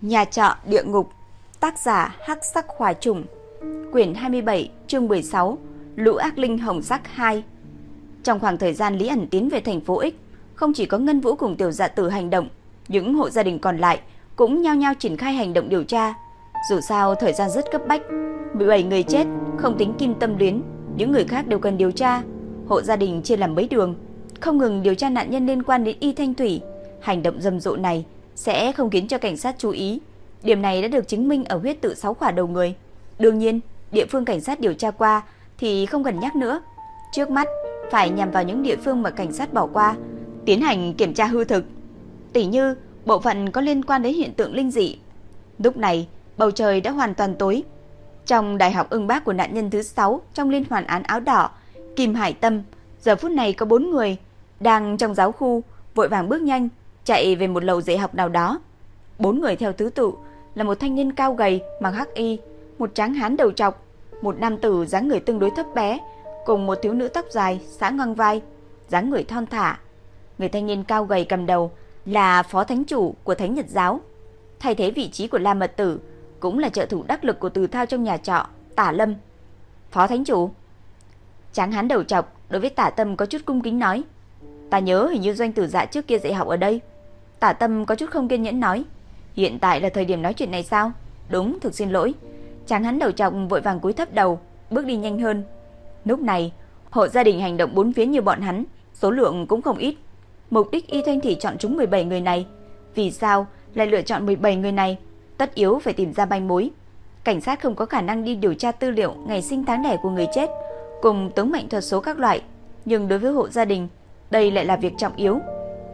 Nhà trọ địa ngục, tác giả Hắc Sắc hòa Trùng, quyển 27, chương 16, Lũ ác linh hồng sắc 2. Trong khoảng thời gian Lý ẩn tiến về thành phố X, không chỉ có Ngân Vũ cùng Tiểu Dạ Tử hành động, những hộ gia đình còn lại cũng nhao nhao triển khai hành động điều tra. Dù sao thời gian rất cấp bách, 17 người chết, không tính Kim Tâm Luyến, những người khác đều cần điều tra. Hộ gia đình chia làm mấy đường, không ngừng điều tra nạn nhân liên quan đến Y Thanh Thủy. Hành động rầm rộ này sẽ không khiến cho cảnh sát chú ý. Điểm này đã được chứng minh ở huyết tự sáu khỏa đầu người. Đương nhiên, địa phương cảnh sát điều tra qua thì không cần nhắc nữa. Trước mắt phải nhằm vào những địa phương mà cảnh sát bỏ qua, tiến hành kiểm tra hư thực. Tỷ như bộ phận có liên quan đến hiện tượng linh dị. Lúc này, bầu trời đã hoàn toàn tối. Trong đại học ưng bác của nạn nhân thứ 6 trong liên hoàn án áo đỏ, Kim Hải Tâm, giờ phút này có 4 người đang trong giáo khu, vội vàng bước nhanh chạy về một lầu dạy học nào đó. Bốn người theo thứ tự là một thanh niên cao gầy mặc hắc y, một tráng hán đầu trọc, một nam tử dáng người tương đối thấp bé, cùng một thiếu nữ tóc dài xã ngang vai, dáng người thon thả. Người thanh niên cao gầy cầm đầu là phó thánh chủ của Thánh Nhật giáo, thay thế vị trí của La Mật Tử, cũng là trợ thủ đắc lực của Từ Thao trong nhà trọ, Tả Lâm. Phó thánh chủ. Tráng hán đầu trọc đối với Tả Tâm có chút cung kính nói: "Ta nhớ hình như doanh tử dạ trước kia dạy học ở đây." Tả Tâm có chút không kiên nhẫn nói, hiện tại là thời điểm nói chuyện này sao? Đúng, thực xin lỗi. Tráng hắn đầu trọc vội vàng cúi thấp đầu, bước đi nhanh hơn. Lúc này, hộ gia đình hành động bốn phía như bọn hắn, số lượng cũng không ít. Mục đích Y Thanh Thị chọn chúng 17 người này. Vì sao lại lựa chọn 17 người này? Tất yếu phải tìm ra manh mối. Cảnh sát không có khả năng đi điều tra tư liệu ngày sinh tháng đẻ của người chết, cùng tướng mệnh thuật số các loại. Nhưng đối với hộ gia đình, đây lại là việc trọng yếu.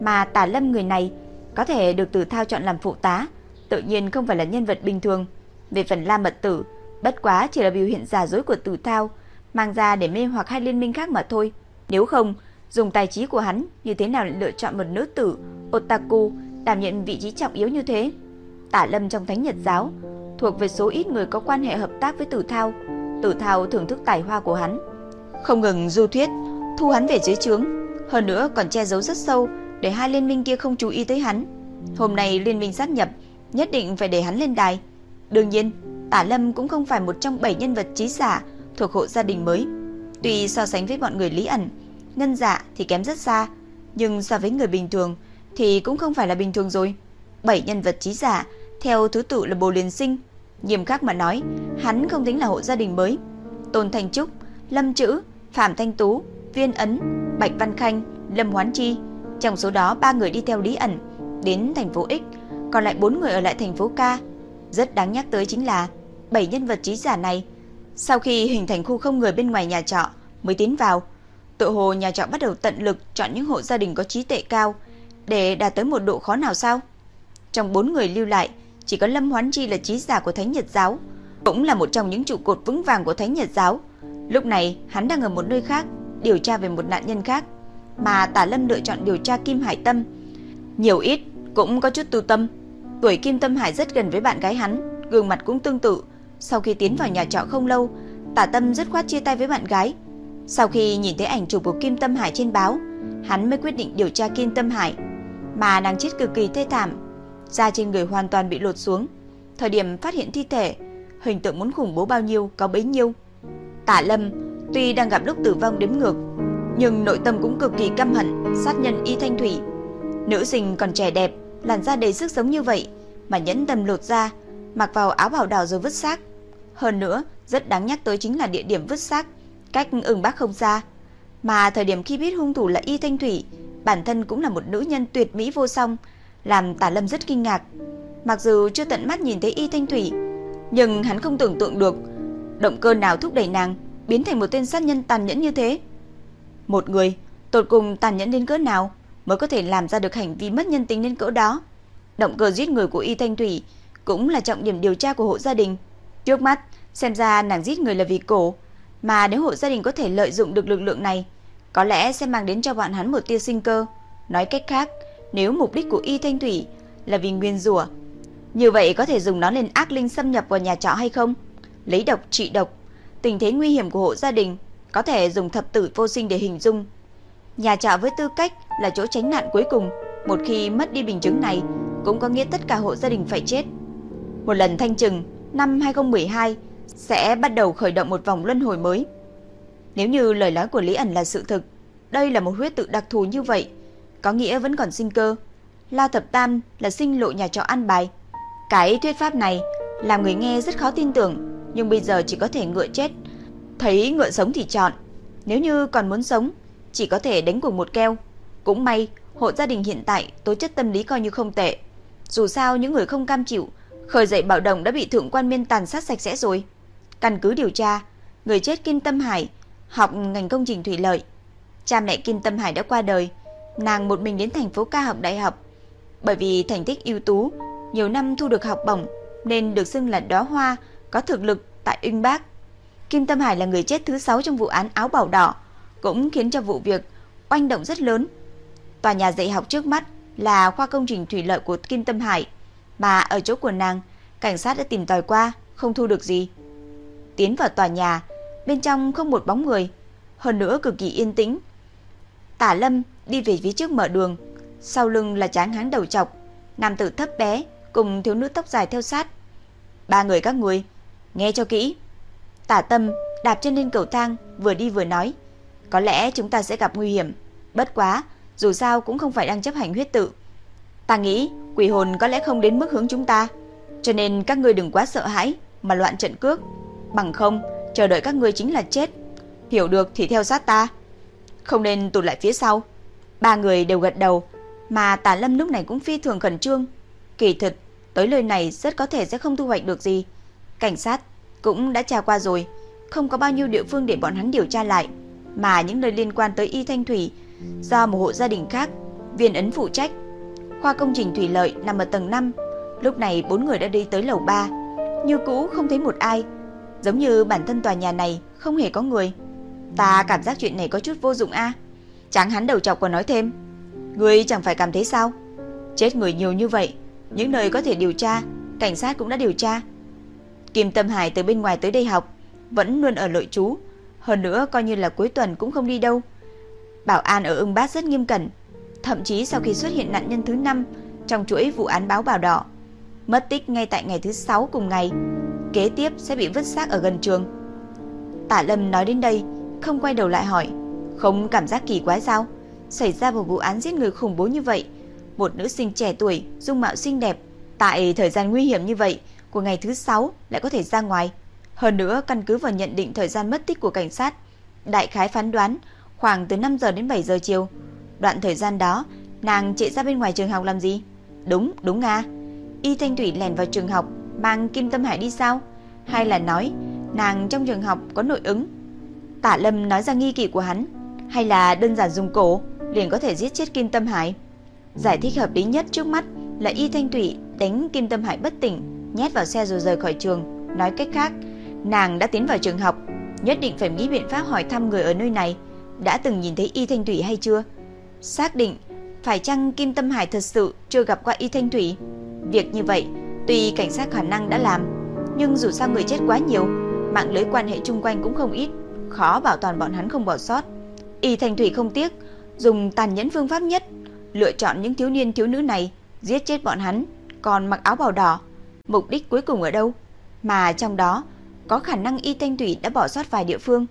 Mà tả lâm người này có thể được Tử Thao chọn làm phụ tá, tự nhiên không phải là nhân vật bình thường. Về phần La Mật Tử, bất quá chỉ là biểu hiện giả dối của Tử Thao, mang ra để mê hoặc hai liên minh khác mà thôi. Nếu không, dùng tài trí của hắn, như thế nào lại lựa chọn một nữ tử otaku đảm nhận vị trí trọng yếu như thế? Tả Lâm trong Thánh Nhật giáo, thuộc về số ít người có quan hệ hợp tác với Tử Thao. Tử Thao thưởng thức tài hoa của hắn, không ngừng du thuyết, thu hắn về dưới trướng, hơn nữa còn che giấu rất sâu để hai liên minh kia không chú ý tới hắn. Hôm nay liên minh sát nhập, nhất định phải để hắn lên đài. Đương nhiên, Tả Lâm cũng không phải một trong bảy nhân vật trí giả thuộc hộ gia đình mới. Tuy so sánh với bọn người Lý ẩn, Ngân Dạ thì kém rất xa, nhưng so với người bình thường thì cũng không phải là bình thường rồi. Bảy nhân vật trí giả theo thứ tự là Bồ Liên Sinh, nghiêm khắc mà nói, hắn không tính là hộ gia đình mới. Tôn Thành Trúc, Lâm Chữ, Phạm Thanh Tú, Viên Ấn, Bạch Văn Khanh, Lâm Hoán Chi trong số đó ba người đi theo Lý ẩn đến thành phố X, còn lại bốn người ở lại thành phố K. Rất đáng nhắc tới chính là bảy nhân vật trí giả này sau khi hình thành khu không người bên ngoài nhà trọ mới tiến vào, tự hồ nhà trọ bắt đầu tận lực chọn những hộ gia đình có trí tệ cao để đạt tới một độ khó nào sao? Trong bốn người lưu lại, chỉ có Lâm Hoán Chi là trí giả của Thánh Nhật giáo, cũng là một trong những trụ cột vững vàng của Thánh Nhật giáo. Lúc này, hắn đang ở một nơi khác, điều tra về một nạn nhân khác mà Tả Lâm lựa chọn điều tra Kim Hải Tâm. Nhiều ít cũng có chút tư tâm. Tuổi Kim Tâm Hải rất gần với bạn gái hắn, gương mặt cũng tương tự. Sau khi tiến vào nhà trọ không lâu, Tả Tâm rất khoát chia tay với bạn gái. Sau khi nhìn thấy ảnh chụp của Kim Tâm Hải trên báo, hắn mới quyết định điều tra Kim Tâm Hải. Mà nàng chết cực kỳ thê thảm, da trên người hoàn toàn bị lột xuống. Thời điểm phát hiện thi thể, hình tượng muốn khủng bố bao nhiêu có bấy nhiêu. Tả Lâm tuy đang gặp lúc tử vong đếm ngược, nhưng nội tâm cũng cực kỳ căm hận sát nhân Y Thanh Thủy. Nữ sinh còn trẻ đẹp, làn da đầy sức sống như vậy mà nhẫn tâm lột ra, mặc vào áo bào đỏ rồi vứt xác. Hơn nữa, rất đáng nhắc tới chính là địa điểm vứt xác, cách ưng bác không xa. Mà thời điểm khi biết hung thủ là Y Thanh Thủy, bản thân cũng là một nữ nhân tuyệt mỹ vô song, làm Tả Lâm rất kinh ngạc. Mặc dù chưa tận mắt nhìn thấy Y Thanh Thủy, nhưng hắn không tưởng tượng được động cơ nào thúc đẩy nàng biến thành một tên sát nhân tàn nhẫn như thế. Một người tột cùng tàn nhẫn đến cỡ nào mới có thể làm ra được hành vi mất nhân tính đến cỡ đó. Động cơ giết người của Y Thanh Thủy cũng là trọng điểm điều tra của hộ gia đình. Trước mắt, xem ra nàng giết người là vì cổ, mà nếu hộ gia đình có thể lợi dụng được lực lượng này, có lẽ sẽ mang đến cho bọn hắn một tia sinh cơ. Nói cách khác, nếu mục đích của Y Thanh Thủy là vì nguyên rủa, như vậy có thể dùng nó lên ác linh xâm nhập vào nhà trọ hay không? Lấy độc trị độc, tình thế nguy hiểm của hộ gia đình có thể dùng thập tử vô sinh để hình dung. Nhà trọ với tư cách là chỗ tránh nạn cuối cùng, một khi mất đi bình chứng này, cũng có nghĩa tất cả hộ gia đình phải chết. Một lần thanh trừng, năm 2012 sẽ bắt đầu khởi động một vòng luân hồi mới. Nếu như lời nói của Lý ẩn là sự thực, đây là một huyết tự đặc thù như vậy, có nghĩa vẫn còn sinh cơ. La Thập Tam là sinh lộ nhà trọ ăn bài. Cái thuyết pháp này làm người nghe rất khó tin tưởng, nhưng bây giờ chỉ có thể ngựa chết. Thấy ngựa sống thì chọn, nếu như còn muốn sống, chỉ có thể đánh cùng một keo. Cũng may, hộ gia đình hiện tại tố chất tâm lý coi như không tệ. Dù sao những người không cam chịu, khởi dậy bạo động đã bị thượng quan miên tàn sát sạch sẽ rồi. Căn cứ điều tra, người chết Kim Tâm Hải học ngành công trình thủy lợi. Cha mẹ Kim Tâm Hải đã qua đời, nàng một mình đến thành phố ca học đại học. Bởi vì thành tích ưu tú, nhiều năm thu được học bổng nên được xưng là đóa hoa có thực lực tại Ưng Bác. Kim Tâm Hải là người chết thứ 6 trong vụ án áo bảo đỏ, cũng khiến cho vụ việc oanh động rất lớn. Tòa nhà dạy học trước mắt là khoa công trình thủy lợi của Kim Tâm Hải, mà ở chỗ của nàng, cảnh sát đã tìm tòi qua, không thu được gì. Tiến vào tòa nhà, bên trong không một bóng người, hơn nữa cực kỳ yên tĩnh. Tả Lâm đi về phía trước mở đường, sau lưng là tráng hán đầu trọc, nam tử thấp bé cùng thiếu nữ tóc dài theo sát. Ba người các người, nghe cho kỹ. Tả Tâm đạp chân lên cầu thang, vừa đi vừa nói, có lẽ chúng ta sẽ gặp nguy hiểm, bất quá, dù sao cũng không phải đang chấp hành huyết tự. Ta nghĩ quỷ hồn có lẽ không đến mức hướng chúng ta, cho nên các ngươi đừng quá sợ hãi mà loạn trận cước, bằng không chờ đợi các ngươi chính là chết. Hiểu được thì theo sát ta, không nên tụt lại phía sau. Ba người đều gật đầu, mà Tả Lâm lúc này cũng phi thường khẩn trương. Kỳ thực, tới nơi này rất có thể sẽ không thu hoạch được gì. Cảnh sát cũng đã tra qua rồi, không có bao nhiêu địa phương để bọn hắn điều tra lại, mà những nơi liên quan tới Y Thanh Thủy do một hộ gia đình khác, viên ấn phụ trách. Khoa công trình thủy lợi nằm ở tầng 5, lúc này bốn người đã đi tới lầu 3, như cũ không thấy một ai, giống như bản thân tòa nhà này không hề có người. Ta cảm giác chuyện này có chút vô dụng a. À? Chẳng hắn đầu chọc còn nói thêm, ngươi chẳng phải cảm thấy sao? Chết người nhiều như vậy, những nơi có thể điều tra, cảnh sát cũng đã điều tra. Kim Tâm Hải từ bên ngoài tới đây học, vẫn luôn ở nội trú, hơn nữa coi như là cuối tuần cũng không đi đâu. Bảo an ở ưng bát rất nghiêm cẩn, thậm chí sau khi xuất hiện nạn nhân thứ 5 trong chuỗi vụ án báo bảo đỏ, mất tích ngay tại ngày thứ 6 cùng ngày, kế tiếp sẽ bị vứt xác ở gần trường. Tả Lâm nói đến đây, không quay đầu lại hỏi, không cảm giác kỳ quái sao? Xảy ra một vụ án giết người khủng bố như vậy, một nữ sinh trẻ tuổi, dung mạo xinh đẹp, tại thời gian nguy hiểm như vậy của ngày thứ 6 lại có thể ra ngoài. Hơn nữa, căn cứ vào nhận định thời gian mất tích của cảnh sát, đại khái phán đoán khoảng từ 5 giờ đến 7 giờ chiều. Đoạn thời gian đó, nàng chạy ra bên ngoài trường học làm gì? Đúng, đúng nga. Y Thanh Thủy lèn vào trường học, mang Kim Tâm Hải đi sao? Hay là nói nàng trong trường học có nội ứng? Tả Lâm nói ra nghi kỵ của hắn, hay là đơn giản dùng cổ liền có thể giết chết Kim Tâm Hải? Giải thích hợp lý nhất trước mắt là Y Thanh Thủy đánh Kim Tâm Hải bất tỉnh, nhét vào xe rồi rời khỏi trường. Nói cách khác, nàng đã tiến vào trường học, nhất định phải nghĩ biện pháp hỏi thăm người ở nơi này đã từng nhìn thấy Y Thanh Thủy hay chưa. Xác định phải chăng Kim Tâm Hải thật sự chưa gặp qua Y Thanh Thủy. Việc như vậy, tuy cảnh sát khả năng đã làm, nhưng dù sao người chết quá nhiều, mạng lưới quan hệ chung quanh cũng không ít, khó bảo toàn bọn hắn không bỏ sót. Y Thanh Thủy không tiếc dùng tàn nhẫn phương pháp nhất, lựa chọn những thiếu niên thiếu nữ này giết chết bọn hắn, còn mặc áo bào đỏ. Mục đích cuối cùng ở đâu? Mà trong đó có khả năng Y Thanh Thủy đã bỏ sót vài địa phương.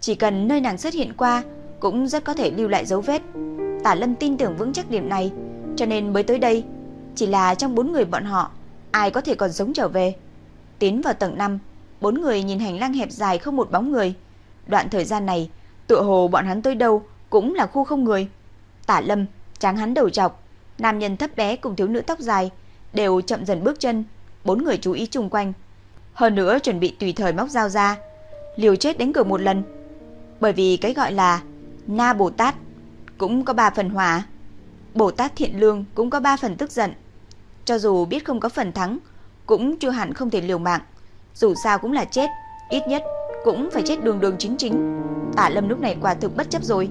Chỉ cần nơi nàng xuất hiện qua cũng rất có thể lưu lại dấu vết. Tả Lâm tin tưởng vững chắc điểm này, cho nên mới tới đây. Chỉ là trong bốn người bọn họ, ai có thể còn sống trở về. Tiến vào tầng 5, bốn người nhìn hành lang hẹp dài không một bóng người. Đoạn thời gian này, tựa hồ bọn hắn tới đâu cũng là khu không người. Tả Lâm, tráng hắn đầu trọc, nam nhân thấp bé cùng thiếu nữ tóc dài đều chậm dần bước chân, bốn người chú ý chung quanh. Hơn nữa chuẩn bị tùy thời móc dao ra, liều chết đánh cược một lần. Bởi vì cái gọi là Na Bồ Tát cũng có ba phần hòa, Bồ Tát thiện lương cũng có ba phần tức giận. Cho dù biết không có phần thắng, cũng chưa hẳn không thể liều mạng. Dù sao cũng là chết, ít nhất cũng phải chết đường đường chính chính. Tả Lâm lúc này quả thực bất chấp rồi.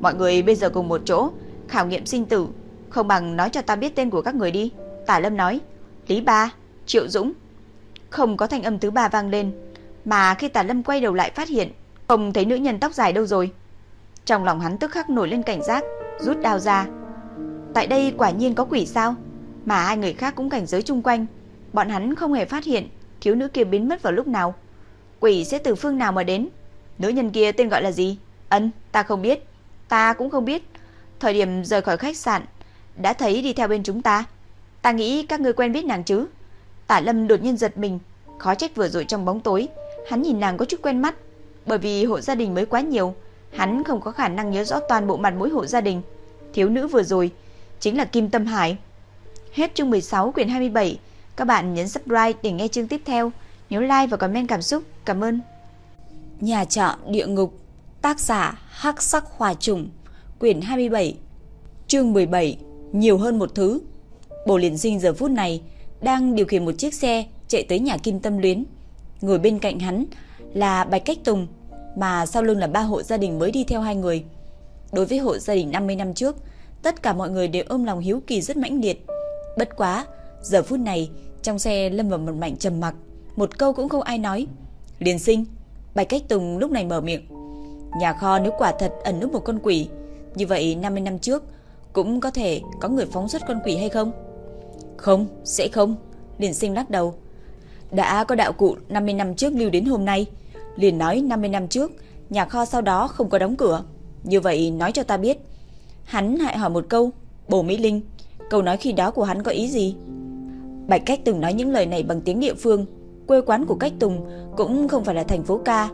Mọi người bây giờ cùng một chỗ, khảo nghiệm sinh tử, không bằng nói cho ta biết tên của các người đi. Tả Lâm nói, Lý Ba, Triệu Dũng. Không có thanh âm thứ ba vang lên, mà khi Tả Lâm quay đầu lại phát hiện, không thấy nữ nhân tóc dài đâu rồi. Trong lòng hắn tức khắc nổi lên cảnh giác, rút đao ra. Tại đây quả nhiên có quỷ sao? Mà hai người khác cũng cảnh giới chung quanh, bọn hắn không hề phát hiện thiếu nữ kia biến mất vào lúc nào. Quỷ sẽ từ phương nào mà đến? Nữ nhân kia tên gọi là gì? Ân, ta không biết. Ta cũng không biết. Thời điểm rời khỏi khách sạn, đã thấy đi theo bên chúng ta. Ta nghĩ các ngươi quen biết nàng chứ? Tả Lâm đột nhiên giật mình, khó trách vừa rồi trong bóng tối, hắn nhìn nàng có chút quen mắt, bởi vì hộ gia đình mới quá nhiều, hắn không có khả năng nhớ rõ toàn bộ mặt mũi hộ gia đình. Thiếu nữ vừa rồi chính là Kim Tâm Hải. Hết chương 16 quyển 27, các bạn nhấn subscribe để nghe chương tiếp theo. Nhớ like và comment cảm xúc. Cảm ơn. Nhà trọ địa ngục, tác giả Hắc Sắc Hỏa Trùng, quyển 27, chương 17, nhiều hơn một thứ. Bồ Liên Sinh giờ phút này đang điều khiển một chiếc xe chạy tới nhà Kim Tâm Luyến. Ngồi bên cạnh hắn là Bạch Cách Tùng, mà sau lưng là ba hộ gia đình mới đi theo hai người. Đối với hộ gia đình 50 năm trước, tất cả mọi người đều ôm lòng hiếu kỳ rất mãnh liệt. Bất quá, giờ phút này, trong xe lâm vào một mảnh trầm mặc, một câu cũng không ai nói. Liên sinh, Bạch Cách Tùng lúc này mở miệng. Nhà kho nếu quả thật ẩn núp một con quỷ, như vậy 50 năm trước cũng có thể có người phóng xuất con quỷ hay không? Không, sẽ không. liền sinh lắc đầu. Đã có đạo cụ 50 năm trước lưu đến hôm nay. Liền nói 50 năm trước, nhà kho sau đó không có đóng cửa. Như vậy nói cho ta biết. Hắn hại hỏi một câu, bổ Mỹ Linh, câu nói khi đó của hắn có ý gì? Bạch Cách Tùng nói những lời này bằng tiếng địa phương. Quê quán của Cách Tùng cũng không phải là thành phố ca,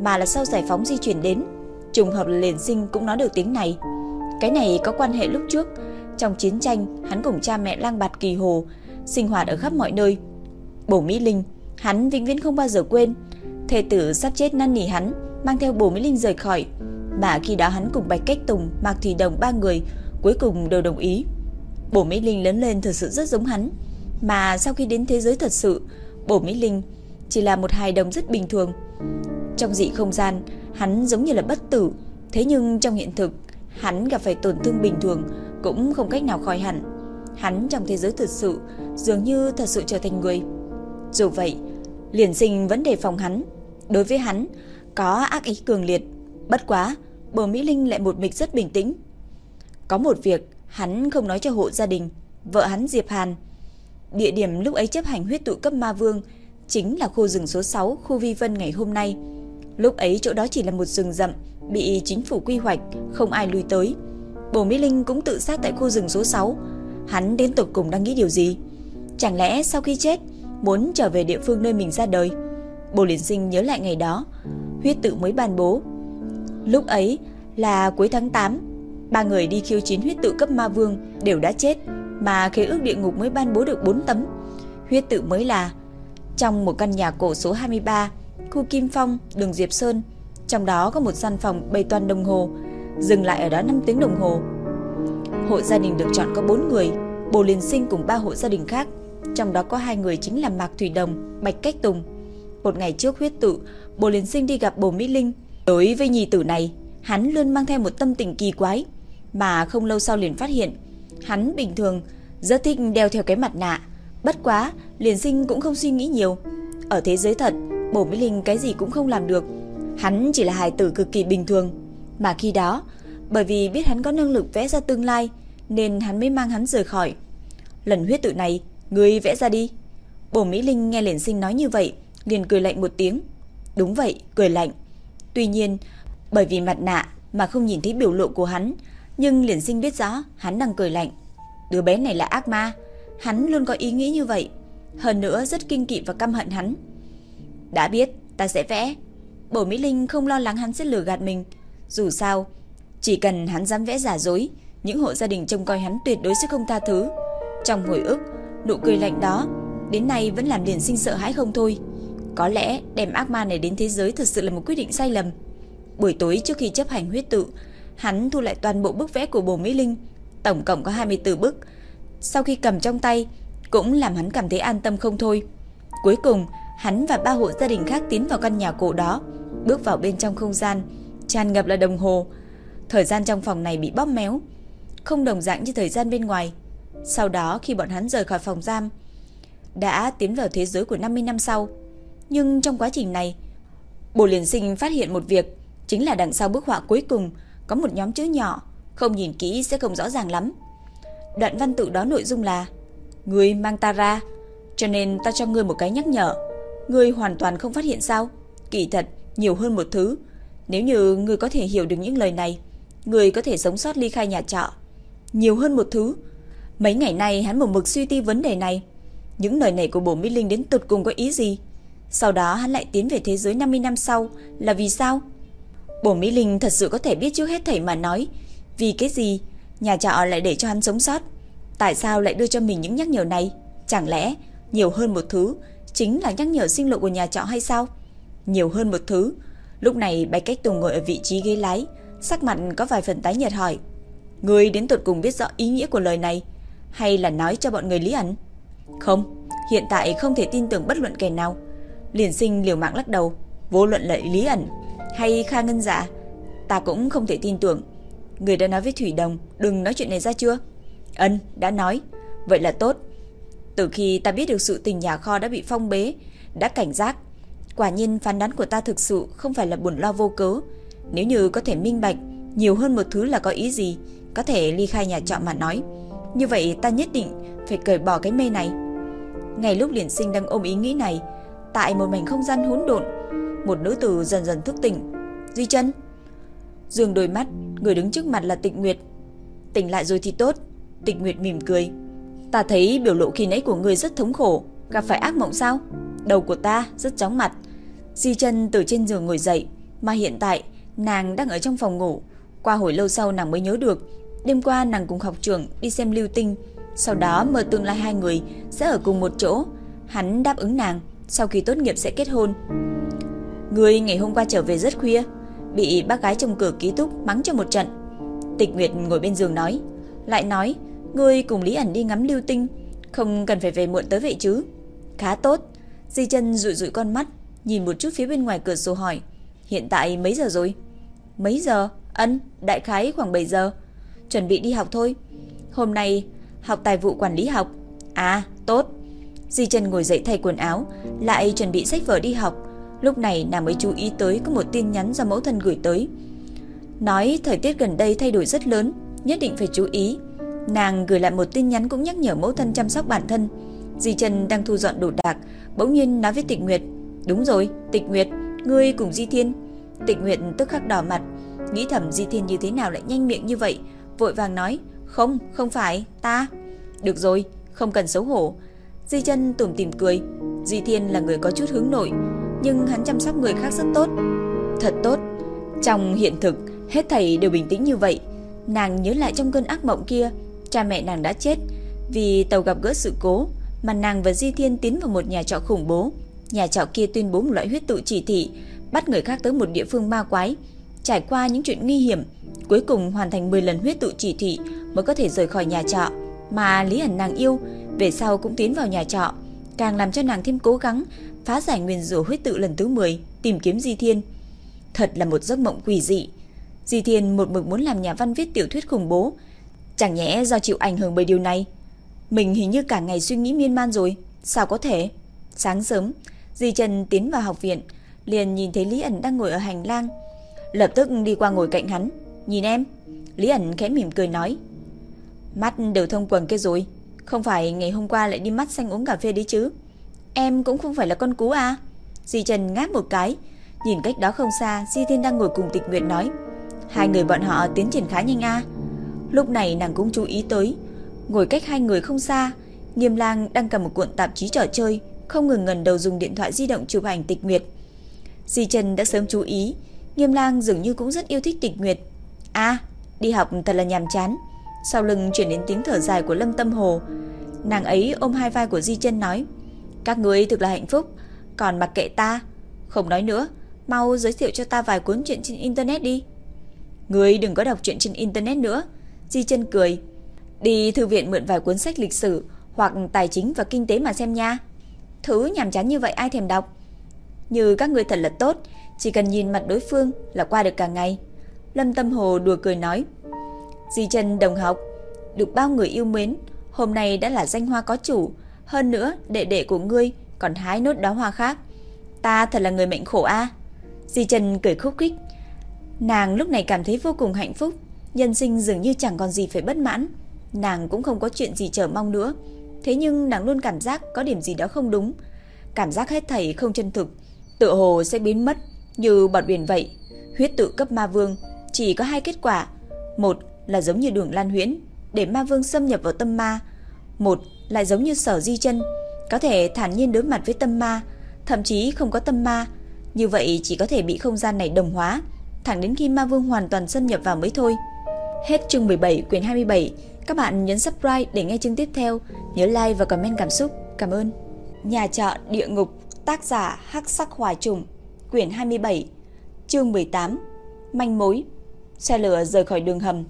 mà là sau giải phóng di chuyển đến. Trùng hợp là liền sinh cũng nói được tiếng này. Cái này có quan hệ lúc trước. Trong chiến tranh, hắn cùng cha mẹ lang bạt kỳ hồ, sinh hoạt ở khắp mọi nơi. Bổ Mỹ Linh, hắn vĩnh viễn không bao giờ quên. Thề tử sắp chết năn nỉ hắn, mang theo Bổ Mỹ Linh rời khỏi. Mà khi đó hắn cùng Bạch Cách Tùng, Mạc Thủy Đồng ba người cuối cùng đều đồng ý. Bổ Mỹ Linh lớn lên thật sự rất giống hắn. Mà sau khi đến thế giới thật sự, Bổ Mỹ Linh chỉ là một hài đồng rất bình thường. Trong dị không gian, hắn giống như là bất tử. Thế nhưng trong hiện thực, hắn gặp phải tổn thương bình thường cũng không cách nào khỏi hẳn. Hắn trong thế giới thực sự dường như thật sự trở thành người. Dù vậy, liền sinh vẫn đề phòng hắn. Đối với hắn, có ác ý cường liệt. Bất quá, bờ Mỹ Linh lại một mịch rất bình tĩnh. Có một việc, hắn không nói cho hộ gia đình. Vợ hắn Diệp Hàn. Địa điểm lúc ấy chấp hành huyết tụ cấp ma vương chính là khu rừng số 6 khu Vi Vân ngày hôm nay. Lúc ấy chỗ đó chỉ là một rừng rậm bị chính phủ quy hoạch, không ai lui tới. Bồ Mỹ Linh cũng tự sát tại khu rừng số 6. Hắn đến tục cùng đang nghĩ điều gì? Chẳng lẽ sau khi chết muốn trở về địa phương nơi mình ra đời? Bồ Liên Sinh nhớ lại ngày đó, huyết tự mới ban bố. Lúc ấy là cuối tháng 8, ba người đi khiêu chiến huyết tự cấp ma vương đều đã chết, mà khế ước địa ngục mới ban bố được 4 tấm. Huyết tự mới là trong một căn nhà cổ số 23, khu Kim Phong, đường Diệp Sơn, trong đó có một gian phòng bày toàn đồng hồ, dừng lại ở đó 5 tiếng đồng hồ. Hộ gia đình được chọn có 4 người, Bồ Liên Sinh cùng ba hộ gia đình khác, trong đó có hai người chính là Mạc Thủy Đồng, Bạch Cách Tùng. Một ngày trước huyết tự, Bồ Liên Sinh đi gặp Bồ Mỹ Linh. Đối với nhì tử này, hắn luôn mang theo một tâm tình kỳ quái, mà không lâu sau liền phát hiện, hắn bình thường rất thích đeo theo cái mặt nạ, bất quá, Liên Sinh cũng không suy nghĩ nhiều. Ở thế giới thật, Bồ Mỹ Linh cái gì cũng không làm được, Hắn chỉ là hài tử cực kỳ bình thường, mà khi đó, bởi vì biết hắn có năng lực vẽ ra tương lai, nên hắn mới mang hắn rời khỏi. Lần huyết tự này, ngươi vẽ ra đi. Bổ Mỹ Linh nghe liền sinh nói như vậy, liền cười lạnh một tiếng. Đúng vậy, cười lạnh. Tuy nhiên, bởi vì mặt nạ mà không nhìn thấy biểu lộ của hắn, nhưng liền sinh biết rõ hắn đang cười lạnh. Đứa bé này là ác ma, hắn luôn có ý nghĩ như vậy. Hơn nữa rất kinh kỵ và căm hận hắn. Đã biết, ta sẽ vẽ. Bổ Mỹ Linh không lo lắng hắn sẽ lừa gạt mình. Dù sao, chỉ cần hắn dám vẽ giả dối, những hộ gia đình trông coi hắn tuyệt đối sẽ không tha thứ. Trong hồi ức, nụ cười lạnh đó đến nay vẫn làm liền Sinh sợ hãi không thôi. Có lẽ đem ác ma này đến thế giới thật sự là một quyết định sai lầm. Buổi tối trước khi chấp hành huyết tự, hắn thu lại toàn bộ bức vẽ của Bồ Mỹ Linh, tổng cộng có 24 bức. Sau khi cầm trong tay, cũng làm hắn cảm thấy an tâm không thôi. Cuối cùng, hắn và ba hộ gia đình khác tiến vào căn nhà cổ đó, bước vào bên trong không gian, tràn ngập là đồng hồ. Thời gian trong phòng này bị bóp méo, không đồng dạng như thời gian bên ngoài. Sau đó khi bọn hắn rời khỏi phòng giam, đã tiến vào thế giới của 50 năm sau. Nhưng trong quá trình này, Bồ Liên Sinh phát hiện một việc, chính là đằng sau bức họa cuối cùng có một nhóm chữ nhỏ, không nhìn kỹ sẽ không rõ ràng lắm. Đoạn văn tự đó nội dung là Người mang ta ra Cho nên ta cho ngươi một cái nhắc nhở. Ngươi hoàn toàn không phát hiện sao? Kỳ thật, nhiều hơn một thứ. Nếu như ngươi có thể hiểu được những lời này, ngươi có thể sống sót ly khai nhà trọ. Nhiều hơn một thứ. Mấy ngày nay hắn một mực suy ti vấn đề này. Những lời này của bổ Mỹ Linh đến tụt cùng có ý gì? Sau đó hắn lại tiến về thế giới 50 năm sau là vì sao? Bổ Mỹ Linh thật sự có thể biết trước hết thảy mà nói. Vì cái gì? Nhà trọ lại để cho hắn sống sót. Tại sao lại đưa cho mình những nhắc nhở này? Chẳng lẽ nhiều hơn một thứ chính là nhắc nhở sinh lộ của nhà trọ hay sao? Nhiều hơn một thứ. Lúc này Bạch Cách Tùng ngồi ở vị trí ghế lái, sắc mặt có vài phần tái nhợt hỏi: người đến tuột cùng biết rõ ý nghĩa của lời này, hay là nói cho bọn người lý ẩn?" "Không, hiện tại không thể tin tưởng bất luận kẻ nào." Liền Sinh liều mạng lắc đầu, vô luận lợi lý ẩn hay Kha Ngân Dạ, ta cũng không thể tin tưởng. Người đã nói với Thủy Đồng, đừng nói chuyện này ra chưa? Ân, đã nói. Vậy là tốt. Từ khi ta biết được sự tình nhà kho đã bị phong bế, đã cảnh giác. Quả nhiên phán đoán của ta thực sự không phải là buồn lo vô cớ. Nếu như có thể minh bạch, nhiều hơn một thứ là có ý gì, có thể ly khai nhà trọ mà nói. Như vậy ta nhất định phải cởi bỏ cái mê này. Ngày lúc liền sinh đang ôm ý nghĩ này, tại một mảnh không gian hỗn độn, một nữ tử dần dần thức tỉnh. Di chân Dương đôi mắt, người đứng trước mặt là Tịch Nguyệt. Tỉnh lại rồi thì tốt. Tịch Nguyệt mỉm cười. Ta thấy biểu lộ khi nãy của người rất thống khổ, gặp phải ác mộng sao? Đầu của ta rất chóng mặt. Di chân từ trên giường ngồi dậy, mà hiện tại nàng đang ở trong phòng ngủ. Qua hồi lâu sau nàng mới nhớ được, đêm qua nàng cùng học trưởng đi xem lưu tinh, sau đó mơ tương lai hai người sẽ ở cùng một chỗ. Hắn đáp ứng nàng, sau khi tốt nghiệp sẽ kết hôn. Người ngày hôm qua trở về rất khuya, bị bác gái trong cửa ký túc mắng cho một trận. Tịch Nguyệt ngồi bên giường nói, lại nói, ngươi cùng Lý ẩn đi ngắm lưu tinh, không cần phải về muộn tới vậy chứ. Khá tốt. Di chân rụi rụi con mắt, nhìn một chút phía bên ngoài cửa sổ hỏi, hiện tại mấy giờ rồi? Mấy giờ? Ân, đại khái khoảng 7 giờ. Chuẩn bị đi học thôi. Hôm nay học tài vụ quản lý học. À, tốt. Di chân ngồi dậy thay quần áo, lại chuẩn bị sách vở đi học. Lúc này nàng mới chú ý tới có một tin nhắn do mẫu thân gửi tới. Nói thời tiết gần đây thay đổi rất lớn, nhất định phải chú ý. Nàng gửi lại một tin nhắn cũng nhắc nhở mẫu thân chăm sóc bản thân. Di Trần đang thu dọn đồ đạc, bỗng nhiên nói với Tịch Nguyệt, "Đúng rồi, Tịch Nguyệt, ngươi cùng Di Thiên." Tịch Nguyệt tức khắc đỏ mặt, nghĩ thầm Di Thiên như thế nào lại nhanh miệng như vậy, vội vàng nói, "Không, không phải, ta." "Được rồi, không cần xấu hổ." Di Chân tủm tỉm cười, Di Thiên là người có chút hướng nội, nhưng hắn chăm sóc người khác rất tốt. Thật tốt. Trong hiện thực, hết thảy đều bình tĩnh như vậy. Nàng nhớ lại trong cơn ác mộng kia, cha mẹ nàng đã chết vì tàu gặp gỡ sự cố, mà nàng và Di Thiên tiến vào một nhà trọ khủng bố. Nhà trọ kia tuyên bố một loại huyết tụ chỉ thị, bắt người khác tới một địa phương ma quái, trải qua những chuyện nguy hiểm, cuối cùng hoàn thành 10 lần huyết tụ chỉ thị mới có thể rời khỏi nhà trọ. Mà Lý ẩn nàng yêu, về sau cũng tiến vào nhà trọ, càng làm cho nàng thêm cố gắng phá giải nguyên rủa huyết tự lần thứ 10, tìm kiếm Di Thiên. Thật là một giấc mộng quỷ dị. Di Thiên một mực muốn làm nhà văn viết tiểu thuyết khủng bố, chẳng nhẽ do chịu ảnh hưởng bởi điều này. Mình hình như cả ngày suy nghĩ miên man rồi, sao có thể? Sáng sớm, Di Trần tiến vào học viện, liền nhìn thấy Lý ẩn đang ngồi ở hành lang, lập tức đi qua ngồi cạnh hắn, "Nhìn em." Lý ẩn khẽ mỉm cười nói, "Mắt đều thông quần kia rồi, không phải ngày hôm qua lại đi mắt xanh uống cà phê đấy chứ?" Em cũng không phải là con cú à? Di Trần ngáp một cái, nhìn cách đó không xa, Di Thiên đang ngồi cùng Tịch Nguyệt nói, hai người bọn họ tiến triển khá nhanh a. Lúc này nàng cũng chú ý tới, ngồi cách hai người không xa, Nghiêm Lang đang cầm một cuộn tạp chí trò chơi, không ngừng ngần đầu dùng điện thoại di động chụp ảnh Tịch Nguyệt. Di Trần đã sớm chú ý, Nghiêm Lang dường như cũng rất yêu thích Tịch Nguyệt. A, đi học thật là nhàm chán. Sau lưng chuyển đến tiếng thở dài của Lâm Tâm Hồ. Nàng ấy ôm hai vai của Di Chân nói: các người thực là hạnh phúc, còn mặc kệ ta. Không nói nữa, mau giới thiệu cho ta vài cuốn truyện trên internet đi. Người đừng có đọc truyện trên internet nữa. Di chân cười. Đi thư viện mượn vài cuốn sách lịch sử hoặc tài chính và kinh tế mà xem nha. Thứ nhàm chán như vậy ai thèm đọc. Như các người thật là tốt, chỉ cần nhìn mặt đối phương là qua được cả ngày. Lâm Tâm Hồ đùa cười nói. Di Trần đồng học, được bao người yêu mến, hôm nay đã là danh hoa có chủ, hơn nữa, đệ đệ của ngươi còn hái nốt đóa hoa khác. Ta thật là người mệnh khổ a." Di Trần cười khúc khích. Nàng lúc này cảm thấy vô cùng hạnh phúc, nhân sinh dường như chẳng còn gì phải bất mãn, nàng cũng không có chuyện gì chờ mong nữa. Thế nhưng nàng luôn cảm giác có điểm gì đó không đúng. Cảm giác hết thảy không chân thực, tựa hồ sẽ biến mất như bọt biển vậy. Huyết tự cấp ma vương chỉ có hai kết quả. Một là giống như đường lan huyễn, để ma vương xâm nhập vào tâm ma. Một lại giống như sở di chân, có thể thản nhiên đối mặt với tâm ma, thậm chí không có tâm ma. Như vậy chỉ có thể bị không gian này đồng hóa, thẳng đến khi ma vương hoàn toàn xâm nhập vào mới thôi. Hết chương 17 quyển 27. Các bạn nhấn subscribe để nghe chương tiếp theo. Nhớ like và comment cảm xúc. Cảm ơn. Nhà trọ địa ngục, tác giả Hắc Sắc hoài Trùng, quyển 27, chương 18. Manh mối. Xe lửa rời khỏi đường hầm.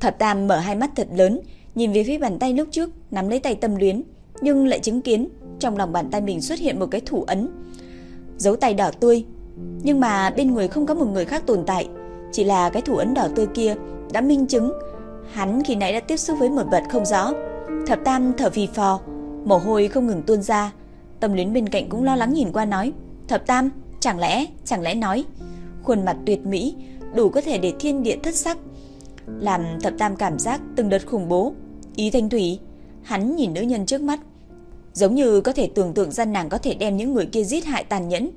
Thập Tam mở hai mắt thật lớn, nhìn về phía bàn tay lúc trước nắm lấy tay Tâm Luyến, nhưng lại chứng kiến trong lòng bàn tay mình xuất hiện một cái thủ ấn. Dấu tay đỏ tươi, nhưng mà bên người không có một người khác tồn tại, chỉ là cái thủ ấn đỏ tươi kia đã minh chứng hắn khi nãy đã tiếp xúc với một vật không rõ. Thập Tam thở phì phò, mồ hôi không ngừng tuôn ra. Tâm Luyến bên cạnh cũng lo lắng nhìn qua nói, "Thập Tam, chẳng lẽ, chẳng lẽ nói?" Khuôn mặt tuyệt mỹ, đủ có thể để thiên địa thất sắc, làm Thập Tam cảm giác từng đợt khủng bố. Ý Thanh Thủy, hắn nhìn nữ nhân trước mắt, giống như có thể tưởng tượng ra nàng có thể đem những người kia giết hại tàn nhẫn,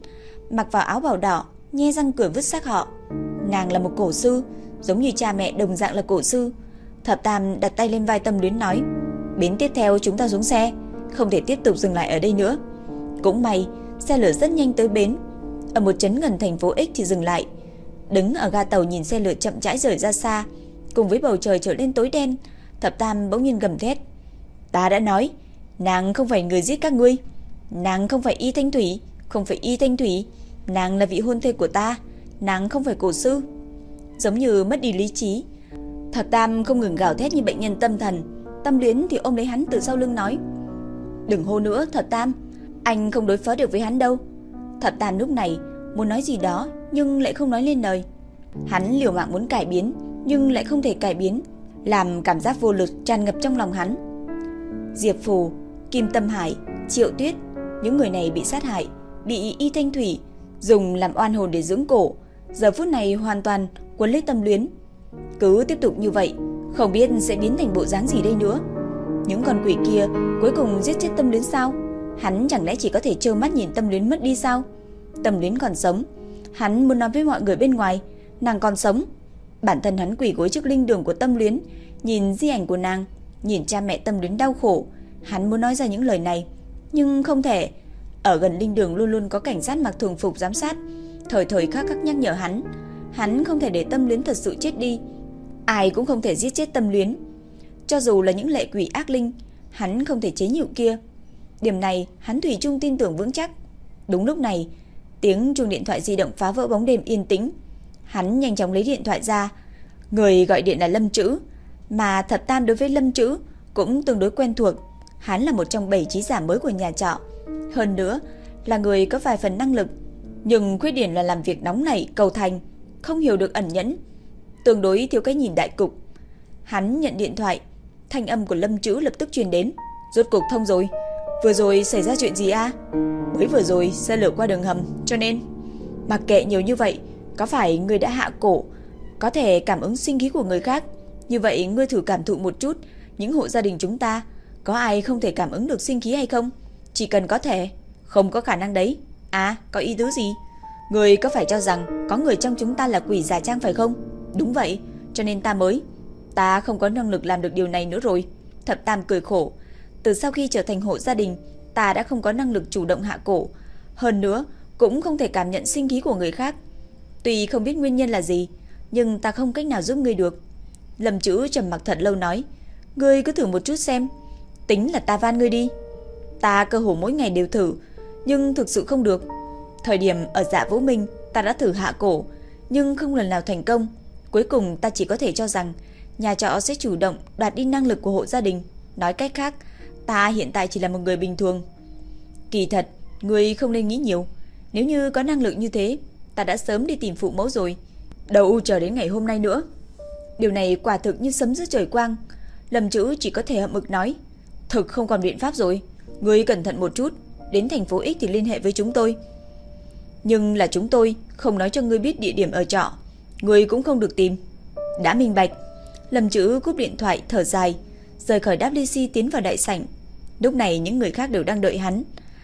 mặc vào áo bào đỏ, nhe răng cười vứt xác họ. Nàng là một cổ sư, giống như cha mẹ đồng dạng là cổ sư. Thập Tam đặt tay lên vai Tâm Luyến nói, "Bến tiếp theo chúng ta xuống xe, không thể tiếp tục dừng lại ở đây nữa." Cũng may, xe lửa rất nhanh tới bến. Ở một trấn gần thành phố X thì dừng lại. Đứng ở ga tàu nhìn xe lửa chậm rãi rời ra xa, cùng với bầu trời trở lên tối đen, Thập Tam bỗng nhiên gầm thét. Ta đã nói, nàng không phải người giết các ngươi. Nàng không phải Y Thanh Thủy, không phải Y Thanh Thủy. Nàng là vị hôn thê của ta, nàng không phải cổ sư. Giống như mất đi lý trí. Thập Tam không ngừng gào thét như bệnh nhân tâm thần. Tâm luyến thì ôm lấy hắn từ sau lưng nói. Đừng hô nữa, Thập Tam. Anh không đối phó được với hắn đâu. Thập Tam lúc này muốn nói gì đó nhưng lại không nói lên lời. Hắn liều mạng muốn cải biến nhưng lại không thể cải biến, làm cảm giác vô lực tràn ngập trong lòng hắn. Diệp Phù, Kim Tâm Hải, Triệu Tuyết, những người này bị sát hại, bị Y Thanh Thủy dùng làm oan hồn để dưỡng cổ, giờ phút này hoàn toàn cuốn lấy tâm luyến. Cứ tiếp tục như vậy, không biết sẽ biến thành bộ dáng gì đây nữa. Những con quỷ kia cuối cùng giết chết tâm luyến sao? Hắn chẳng lẽ chỉ có thể trơ mắt nhìn tâm luyến mất đi sao? Tâm luyến còn sống, hắn muốn nói với mọi người bên ngoài, nàng còn sống, Bản thân hắn quỳ gối trước linh đường của tâm luyến, nhìn di ảnh của nàng, nhìn cha mẹ tâm luyến đau khổ. Hắn muốn nói ra những lời này, nhưng không thể. Ở gần linh đường luôn luôn có cảnh sát mặc thường phục giám sát, thời thời khắc khắc nhắc nhở hắn. Hắn không thể để tâm luyến thật sự chết đi. Ai cũng không thể giết chết tâm luyến. Cho dù là những lệ quỷ ác linh, hắn không thể chế nhịu kia. Điểm này hắn thủy chung tin tưởng vững chắc. Đúng lúc này, tiếng chuông điện thoại di động phá vỡ bóng đêm yên tĩnh. Hắn nhanh chóng lấy điện thoại ra. Người gọi điện là Lâm chữ, mà Thập Tam đối với Lâm chữ cũng tương đối quen thuộc. Hắn là một trong bảy trí giả mới của nhà trọ. Hơn nữa, là người có vài phần năng lực, nhưng khuyết điểm là làm việc nóng nảy, cầu thành, không hiểu được ẩn nhẫn, tương đối thiếu cái nhìn đại cục. Hắn nhận điện thoại, thanh âm của Lâm Trữ lập tức truyền đến, rốt cục thông rồi. Vừa rồi xảy ra chuyện gì a? Mới vừa rồi xe lửa qua đường hầm, cho nên mặc kệ nhiều như vậy, có phải ngươi đã hạ cổ, có thể cảm ứng sinh khí của người khác? Như vậy ngươi thử cảm thụ một chút, những hộ gia đình chúng ta, có ai không thể cảm ứng được sinh khí hay không? Chỉ cần có thể, không có khả năng đấy. À, có ý tứ gì? Người có phải cho rằng có người trong chúng ta là quỷ giả trang phải không? Đúng vậy, cho nên ta mới. Ta không có năng lực làm được điều này nữa rồi. Thập Tam cười khổ. Từ sau khi trở thành hộ gia đình, ta đã không có năng lực chủ động hạ cổ. Hơn nữa, cũng không thể cảm nhận sinh khí của người khác. Tuy không biết nguyên nhân là gì, nhưng ta không cách nào giúp ngươi được. Lâm chữ trầm mặc thật lâu nói, ngươi cứ thử một chút xem, tính là ta van ngươi đi. Ta cơ hồ mỗi ngày đều thử, nhưng thực sự không được. Thời điểm ở dạ vũ minh, ta đã thử hạ cổ, nhưng không lần nào thành công. Cuối cùng ta chỉ có thể cho rằng nhà trọ sẽ chủ động đoạt đi năng lực của hộ gia đình. Nói cách khác, ta hiện tại chỉ là một người bình thường. Kỳ thật, người không nên nghĩ nhiều. Nếu như có năng lực như thế, ta đã sớm đi tìm phụ mẫu rồi. Đầu chờ đến ngày hôm nay nữa. Điều này quả thực như sấm giữa trời quang. lầm chữ chỉ có thể hậm mực nói. Thực không còn biện pháp rồi. người cẩn thận một chút. Đến thành phố X thì liên hệ với chúng tôi. Nhưng là chúng tôi không nói cho ngươi biết địa điểm ở trọ. Ngươi cũng không được tìm. Đã minh bạch. Lâm chữ cúp điện thoại thở dài. Rời khỏi WC tiến vào đại sảnh. Lúc này những người khác đều đang đợi hắn.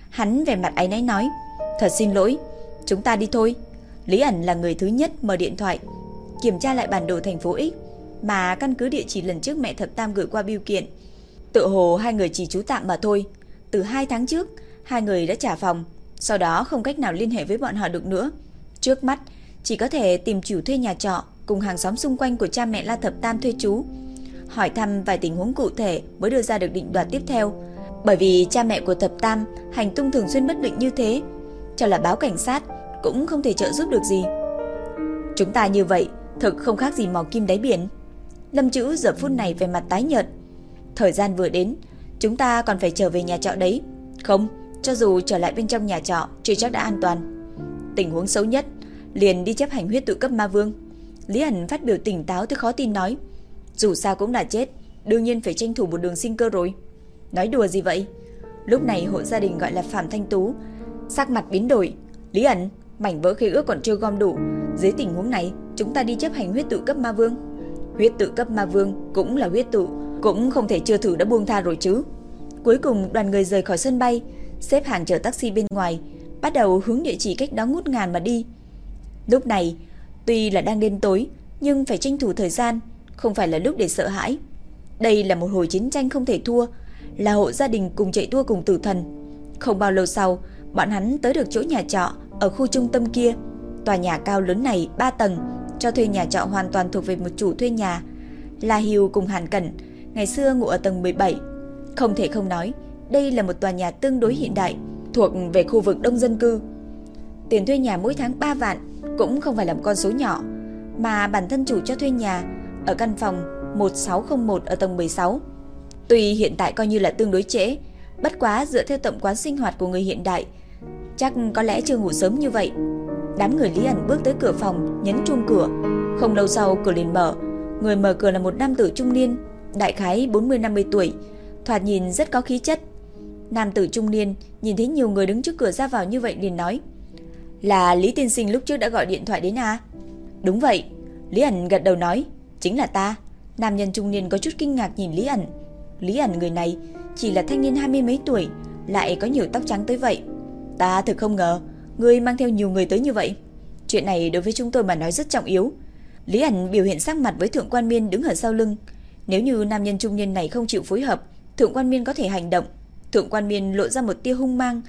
Hắn về mặt áy náy nói, thật xin lỗi, chúng ta đi thôi. Lý ẩn là người thứ nhất mở điện thoại, kiểm tra lại bản đồ thành phố X, mà căn cứ địa chỉ lần trước mẹ thập tam gửi qua biêu kiện. Tự hồ hai người chỉ trú tạm mà thôi. Từ hai tháng trước, hai người đã trả phòng, sau đó không cách nào liên hệ với bọn họ được nữa. Trước mắt, chỉ có thể tìm chủ thuê nhà trọ cùng hàng xóm xung quanh của cha mẹ La Thập Tam thuê chú Hỏi thăm vài tình huống cụ thể mới đưa ra được định đoạt tiếp theo. Bởi vì cha mẹ của Thập Tam hành tung thường xuyên bất định như thế, cho là báo cảnh sát cũng không thể trợ giúp được gì. Chúng ta như vậy, thực không khác gì mò kim đáy biển. Lâm Chữ giờ phút này về mặt tái nhợt. Thời gian vừa đến, chúng ta còn phải trở về nhà trọ đấy. Không, cho dù trở lại bên trong nhà trọ, chưa chắc đã an toàn. Tình huống xấu nhất, liền đi chấp hành huyết tự cấp ma vương. Lý ẩn phát biểu tỉnh táo tới khó tin nói. Dù sao cũng là chết, đương nhiên phải tranh thủ một đường sinh cơ rồi. Nói đùa gì vậy? Lúc này hộ gia đình gọi là Phạm Thanh Tú, sắc mặt biến đổi. Lý ẩn, mảnh vỡ khí ước còn chưa gom đủ. Dưới tình huống này, chúng ta đi chấp hành huyết tự cấp ma vương. Huyết tự cấp ma vương cũng là huyết tự, cũng không thể chưa thử đã buông tha rồi chứ. Cuối cùng đoàn người rời khỏi sân bay, xếp hàng chờ taxi bên ngoài, bắt đầu hướng địa chỉ cách đó ngút ngàn mà đi. Lúc này, tuy là đang đêm tối, nhưng phải tranh thủ thời gian, không phải là lúc để sợ hãi. Đây là một hồi chiến tranh không thể thua, là hộ gia đình cùng chạy đua cùng tử thần. Không bao lâu sau, bọn hắn tới được chỗ nhà trọ ở khu trung tâm kia. Tòa nhà cao lớn này 3 tầng, cho thuê nhà trọ hoàn toàn thuộc về một chủ thuê nhà. La Hiu cùng Hàn Cẩn, ngày xưa ngủ ở tầng 17. Không thể không nói, đây là một tòa nhà tương đối hiện đại, thuộc về khu vực đông dân cư. Tiền thuê nhà mỗi tháng 3 vạn, cũng không phải là một con số nhỏ, mà bản thân chủ cho thuê nhà ở căn phòng 1601 ở tầng 16. Tuy hiện tại coi như là tương đối trễ, bất quá dựa theo tổng quán sinh hoạt của người hiện đại, chắc có lẽ chưa ngủ sớm như vậy. Đám người Lý ẩn bước tới cửa phòng, nhấn chuông cửa. Không lâu sau cửa liền mở, người mở cửa là một nam tử trung niên, đại khái 40-50 tuổi, thoạt nhìn rất có khí chất. Nam tử trung niên nhìn thấy nhiều người đứng trước cửa ra vào như vậy liền nói: "Là Lý tiên sinh lúc trước đã gọi điện thoại đến à?" "Đúng vậy." Lý ẩn gật đầu nói: "Chính là ta." Nam nhân trung niên có chút kinh ngạc nhìn Lý ẩn. Lý ẩn người này chỉ là thanh niên hai mươi mấy tuổi, lại có nhiều tóc trắng tới vậy. Ta thực không ngờ, ngươi mang theo nhiều người tới như vậy. Chuyện này đối với chúng tôi mà nói rất trọng yếu. Lý ẩn biểu hiện sắc mặt với thượng quan miên đứng ở sau lưng. Nếu như nam nhân trung niên này không chịu phối hợp, thượng quan miên có thể hành động. Thượng quan miên lộ ra một tia hung mang,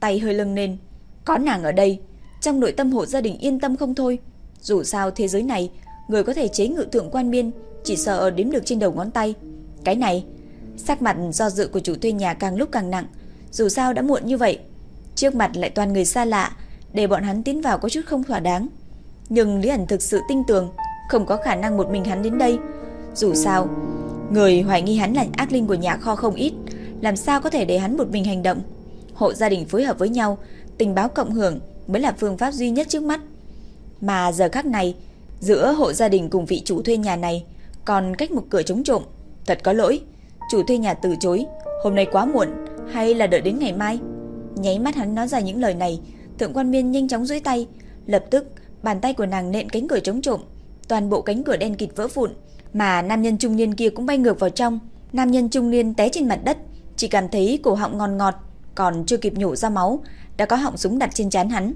tay hơi lưng lên. Có nàng ở đây, trong nội tâm hộ gia đình yên tâm không thôi. Dù sao thế giới này, người có thể chế ngự thượng quan miên chỉ sợ đếm được trên đầu ngón tay. Cái này, sắc mặt do dự của chủ thuê nhà càng lúc càng nặng. Dù sao đã muộn như vậy, trước mặt lại toàn người xa lạ, để bọn hắn tiến vào có chút không thỏa đáng. Nhưng Lý ẩn thực sự tin tưởng, không có khả năng một mình hắn đến đây. Dù sao, người hoài nghi hắn là ác linh của nhà kho không ít, làm sao có thể để hắn một mình hành động. Hộ gia đình phối hợp với nhau, tình báo cộng hưởng mới là phương pháp duy nhất trước mắt. Mà giờ khắc này, giữa hộ gia đình cùng vị chủ thuê nhà này còn cách một cửa chống trộm. Thật có lỗi, chủ thuê nhà từ chối, hôm nay quá muộn hay là đợi đến ngày mai. Nháy mắt hắn nói ra những lời này, Thượng quan Miên nhanh chóng duỗi tay, lập tức bàn tay của nàng nện cánh cửa chống trộm, toàn bộ cánh cửa đen kịt vỡ vụn, mà nam nhân trung niên kia cũng bay ngược vào trong. Nam nhân trung niên té trên mặt đất, chỉ cảm thấy cổ họng ngon ngọt, còn chưa kịp nhổ ra máu, đã có họng súng đặt trên trán hắn.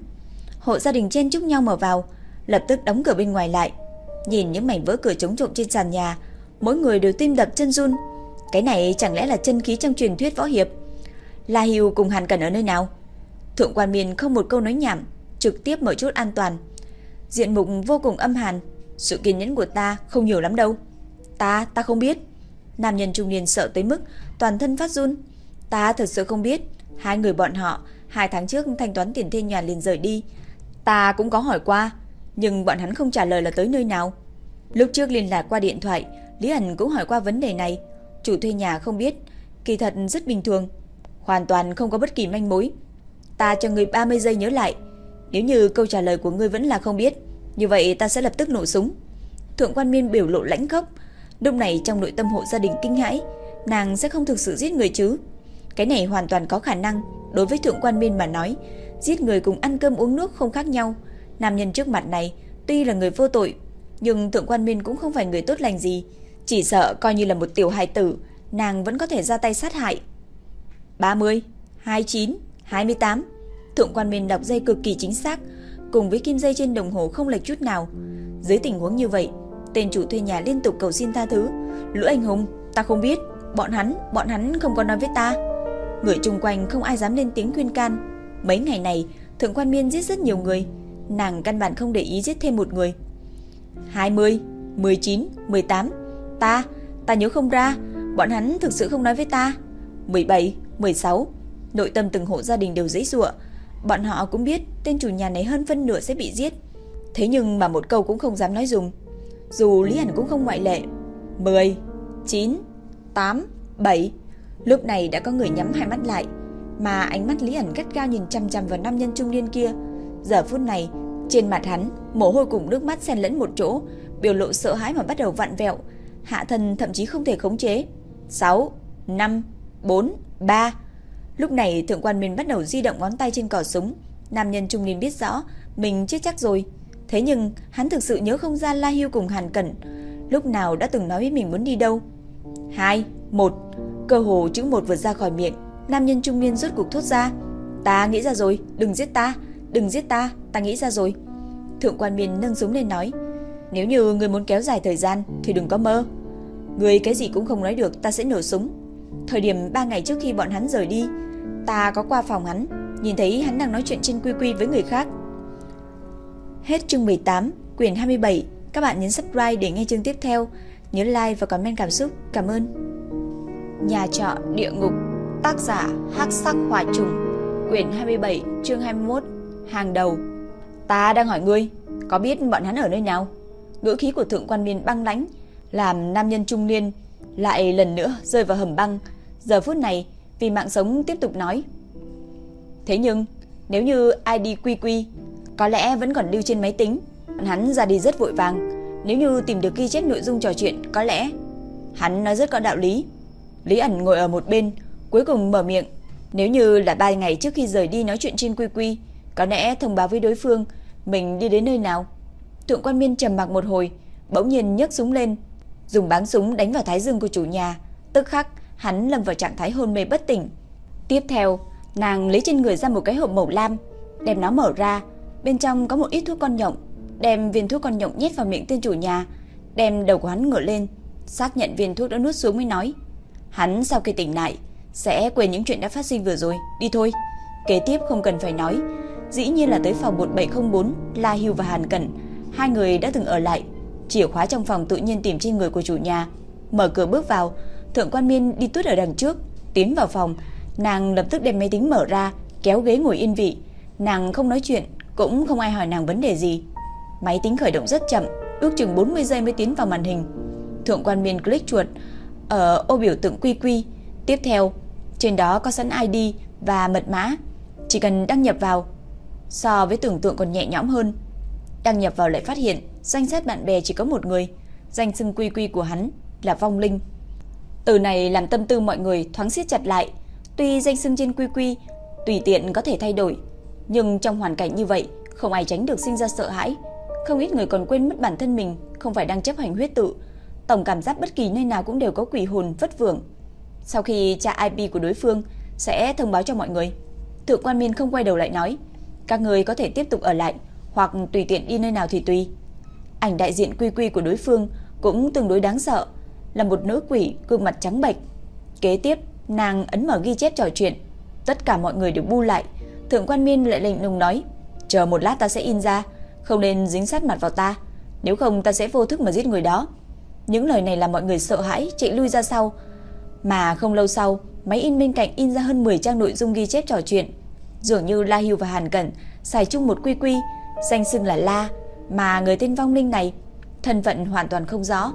Hộ gia đình trên chúc nhau mở vào, lập tức đóng cửa bên ngoài lại. Nhìn những mảnh vỡ cửa chống trộm trên sàn nhà, mỗi người đều tim đập chân run. Cái này chẳng lẽ là chân khí trong truyền thuyết võ hiệp? La Hưu cùng Hàn Cẩn ở nơi nào? Thượng quan miền không một câu nói nhảm, trực tiếp mở chốt an toàn. Diện mục vô cùng âm hàn, sự kiên nhẫn của ta không nhiều lắm đâu. Ta, ta không biết. Nam nhân trung niên sợ tới mức toàn thân phát run. Ta thật sự không biết. Hai người bọn họ hai tháng trước thanh toán tiền thuê nhà liền rời đi. Ta cũng có hỏi qua, nhưng bọn hắn không trả lời là tới nơi nào. Lúc trước liên lạc qua điện thoại, Lý ảnh cũng hỏi qua vấn đề này. Chủ thuê nhà không biết, kỳ thật rất bình thường, hoàn toàn không có bất kỳ manh mối. Ta cho người 30 giây nhớ lại, nếu như câu trả lời của ngươi vẫn là không biết, như vậy ta sẽ lập tức nổ súng. Thượng quan Miên biểu lộ lãnh khốc, lúc này trong nội tâm hộ gia đình kinh hãi, nàng sẽ không thực sự giết người chứ? Cái này hoàn toàn có khả năng, đối với thượng quan Miên mà nói, giết người cùng ăn cơm uống nước không khác nhau. Nam nhân trước mặt này tuy là người vô tội, nhưng thượng quan Miên cũng không phải người tốt lành gì, chỉ sợ coi như là một tiểu hài tử, nàng vẫn có thể ra tay sát hại. 30, 29, 28. Thượng quan Miên đọc dây cực kỳ chính xác, cùng với kim dây trên đồng hồ không lệch chút nào. Dưới tình huống như vậy, tên chủ thuê nhà liên tục cầu xin tha thứ. lũ Anh Hùng, ta không biết, bọn hắn, bọn hắn không có nói với ta. Người chung quanh không ai dám lên tiếng khuyên can. Mấy ngày này, Thượng quan Miên giết rất nhiều người, nàng căn bản không để ý giết thêm một người. 20, 19, 18. Ta, ta nhớ không ra, bọn hắn thực sự không nói với ta. 17, 16. Nội tâm từng hộ gia đình đều dễ dụa. Bọn họ cũng biết tên chủ nhà này hơn phân nửa sẽ bị giết. Thế nhưng mà một câu cũng không dám nói dùng. Dù Lý Ảnh cũng không ngoại lệ. 10, 9, 8, 7. Lúc này đã có người nhắm hai mắt lại. Mà ánh mắt Lý Ảnh gắt gao nhìn chăm chăm vào nam nhân trung niên kia. Giờ phút này, trên mặt hắn, mồ hôi cùng nước mắt xen lẫn một chỗ, biểu lộ sợ hãi mà bắt đầu vặn vẹo. Hạ thân thậm chí không thể khống chế. 6, 5, 4, 3. Lúc này thượng quan Minh bắt đầu di động ngón tay trên cò súng. Nam nhân trung niên biết rõ mình chết chắc rồi. Thế nhưng hắn thực sự nhớ không ra La hưu cùng Hàn Cẩn lúc nào đã từng nói với mình muốn đi đâu. 2, 1. Cơ hồ chữ một vượt ra khỏi miệng, nam nhân trung niên rốt cục thốt ra, "Ta nghĩ ra rồi, đừng giết ta, đừng giết ta, ta nghĩ ra rồi." Thượng quan Miên nâng súng lên nói, "Nếu như người muốn kéo dài thời gian thì đừng có mơ. Người cái gì cũng không nói được, ta sẽ nổ súng." Thời điểm 3 ngày trước khi bọn hắn rời đi, ta có qua phòng hắn, nhìn thấy hắn đang nói chuyện trên quy quy với người khác. Hết chương 18, quyển 27. Các bạn nhấn subscribe để nghe chương tiếp theo. Nhớ like và comment cảm xúc. Cảm ơn. Nhà trọ địa ngục, tác giả Hắc Sắc Hỏa Trùng, quyển 27, chương 21, hàng đầu. Ta đang hỏi ngươi, có biết bọn hắn ở nơi nào? Ngữ khí của thượng quan miên băng lãnh, làm nam nhân trung niên lại lần nữa rơi vào hầm băng. Giờ phút này, vì mạng sống tiếp tục nói. Thế nhưng, nếu như ID quy quy, có lẽ vẫn còn lưu trên máy tính. Hắn ra đi rất vội vàng. Nếu như tìm được ghi chép nội dung trò chuyện, có lẽ hắn nói rất có đạo lý. Lý ẩn ngồi ở một bên, cuối cùng mở miệng. Nếu như là 3 ngày trước khi rời đi nói chuyện trên quy quy, có lẽ thông báo với đối phương mình đi đến nơi nào. Thượng quan miên trầm mặc một hồi, bỗng nhiên nhấc súng lên, dùng báng súng đánh vào thái dương của chủ nhà. Tức khắc, hắn lâm vào trạng thái hôn mê bất tỉnh. Tiếp theo, nàng lấy trên người ra một cái hộp màu lam, đem nó mở ra, bên trong có một ít thuốc con nhộng, đem viên thuốc con nhộng nhét vào miệng tên chủ nhà, đem đầu của hắn ngửa lên, xác nhận viên thuốc đã nuốt xuống mới nói: Hắn sau khi tỉnh lại sẽ quên những chuyện đã phát sinh vừa rồi, đi thôi. Kế tiếp không cần phải nói, dĩ nhiên là tới phòng 1704, La Hưu và Hàn Cẩn, hai người đã từng ở lại. Chìa khóa trong phòng tự nhiên tìm trên người của chủ nhà, mở cửa bước vào, Thượng Quan Miên đi tuốt ở đằng trước, tiến vào phòng, nàng lập tức đem máy tính mở ra, kéo ghế ngồi yên vị. Nàng không nói chuyện, cũng không ai hỏi nàng vấn đề gì. Máy tính khởi động rất chậm, ước chừng 40 giây mới tiến vào màn hình. Thượng Quan Miên click chuột ở ô biểu tượng quy quy. Tiếp theo, trên đó có sẵn ID và mật mã, chỉ cần đăng nhập vào. So với tưởng tượng còn nhẹ nhõm hơn. Đăng nhập vào lại phát hiện danh sách bạn bè chỉ có một người, danh xưng quy quy của hắn là Vong Linh. Từ này làm tâm tư mọi người thoáng siết chặt lại. Tuy danh xưng trên quy quy tùy tiện có thể thay đổi, nhưng trong hoàn cảnh như vậy, không ai tránh được sinh ra sợ hãi. Không ít người còn quên mất bản thân mình không phải đang chấp hành huyết tự, tổng cảm giác bất kỳ nơi nào cũng đều có quỷ hồn vất vưởng. Sau khi tra IP của đối phương sẽ thông báo cho mọi người. Thượng quan Miên không quay đầu lại nói, các người có thể tiếp tục ở lại hoặc tùy tiện đi nơi nào thì tùy. Ảnh đại diện quy quy của đối phương cũng tương đối đáng sợ, là một nữ quỷ gương mặt trắng bệch. Kế tiếp, nàng ấn mở ghi chép trò chuyện, tất cả mọi người đều bu lại. Thượng quan Miên lại lệnh nùng nói, chờ một lát ta sẽ in ra, không nên dính sát mặt vào ta, nếu không ta sẽ vô thức mà giết người đó. Những lời này làm mọi người sợ hãi, chạy lui ra sau. Mà không lâu sau, máy in bên cạnh in ra hơn 10 trang nội dung ghi chép trò chuyện. Dường như La Hưu và Hàn Cẩn xài chung một quy quy, danh xưng là La, mà người tên vong linh này thân phận hoàn toàn không rõ.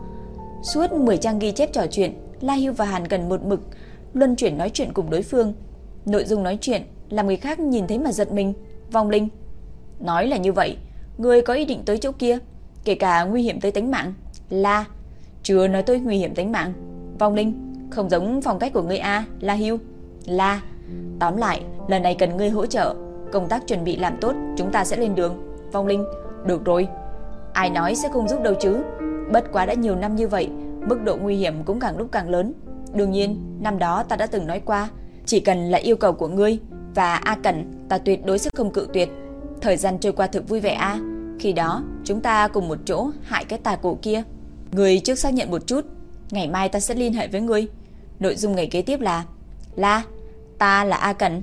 Suốt 10 trang ghi chép trò chuyện, La Hưu và Hàn Cẩn một mực luân chuyển nói chuyện cùng đối phương. Nội dung nói chuyện làm người khác nhìn thấy mà giật mình. Vong linh nói là như vậy, người có ý định tới chỗ kia, kể cả nguy hiểm tới tính mạng. La chưa nói tới nguy hiểm tính mạng. Vong linh, không giống phong cách của ngươi a, La Hưu. La, tóm lại, lần này cần ngươi hỗ trợ, công tác chuẩn bị làm tốt, chúng ta sẽ lên đường. Vong linh, được rồi. Ai nói sẽ không giúp đâu chứ? Bất quá đã nhiều năm như vậy, mức độ nguy hiểm cũng càng lúc càng lớn. Đương nhiên, năm đó ta đã từng nói qua, Chỉ cần là yêu cầu của ngươi và A Cẩn, ta tuyệt đối sẽ không cự tuyệt. Thời gian trôi qua thực vui vẻ a. Khi đó, chúng ta cùng một chỗ hại cái tà cổ kia. Ngươi trước xác nhận một chút, ngày mai ta sẽ liên hệ với ngươi. Nội dung ngày kế tiếp là La, ta là A Cẩn.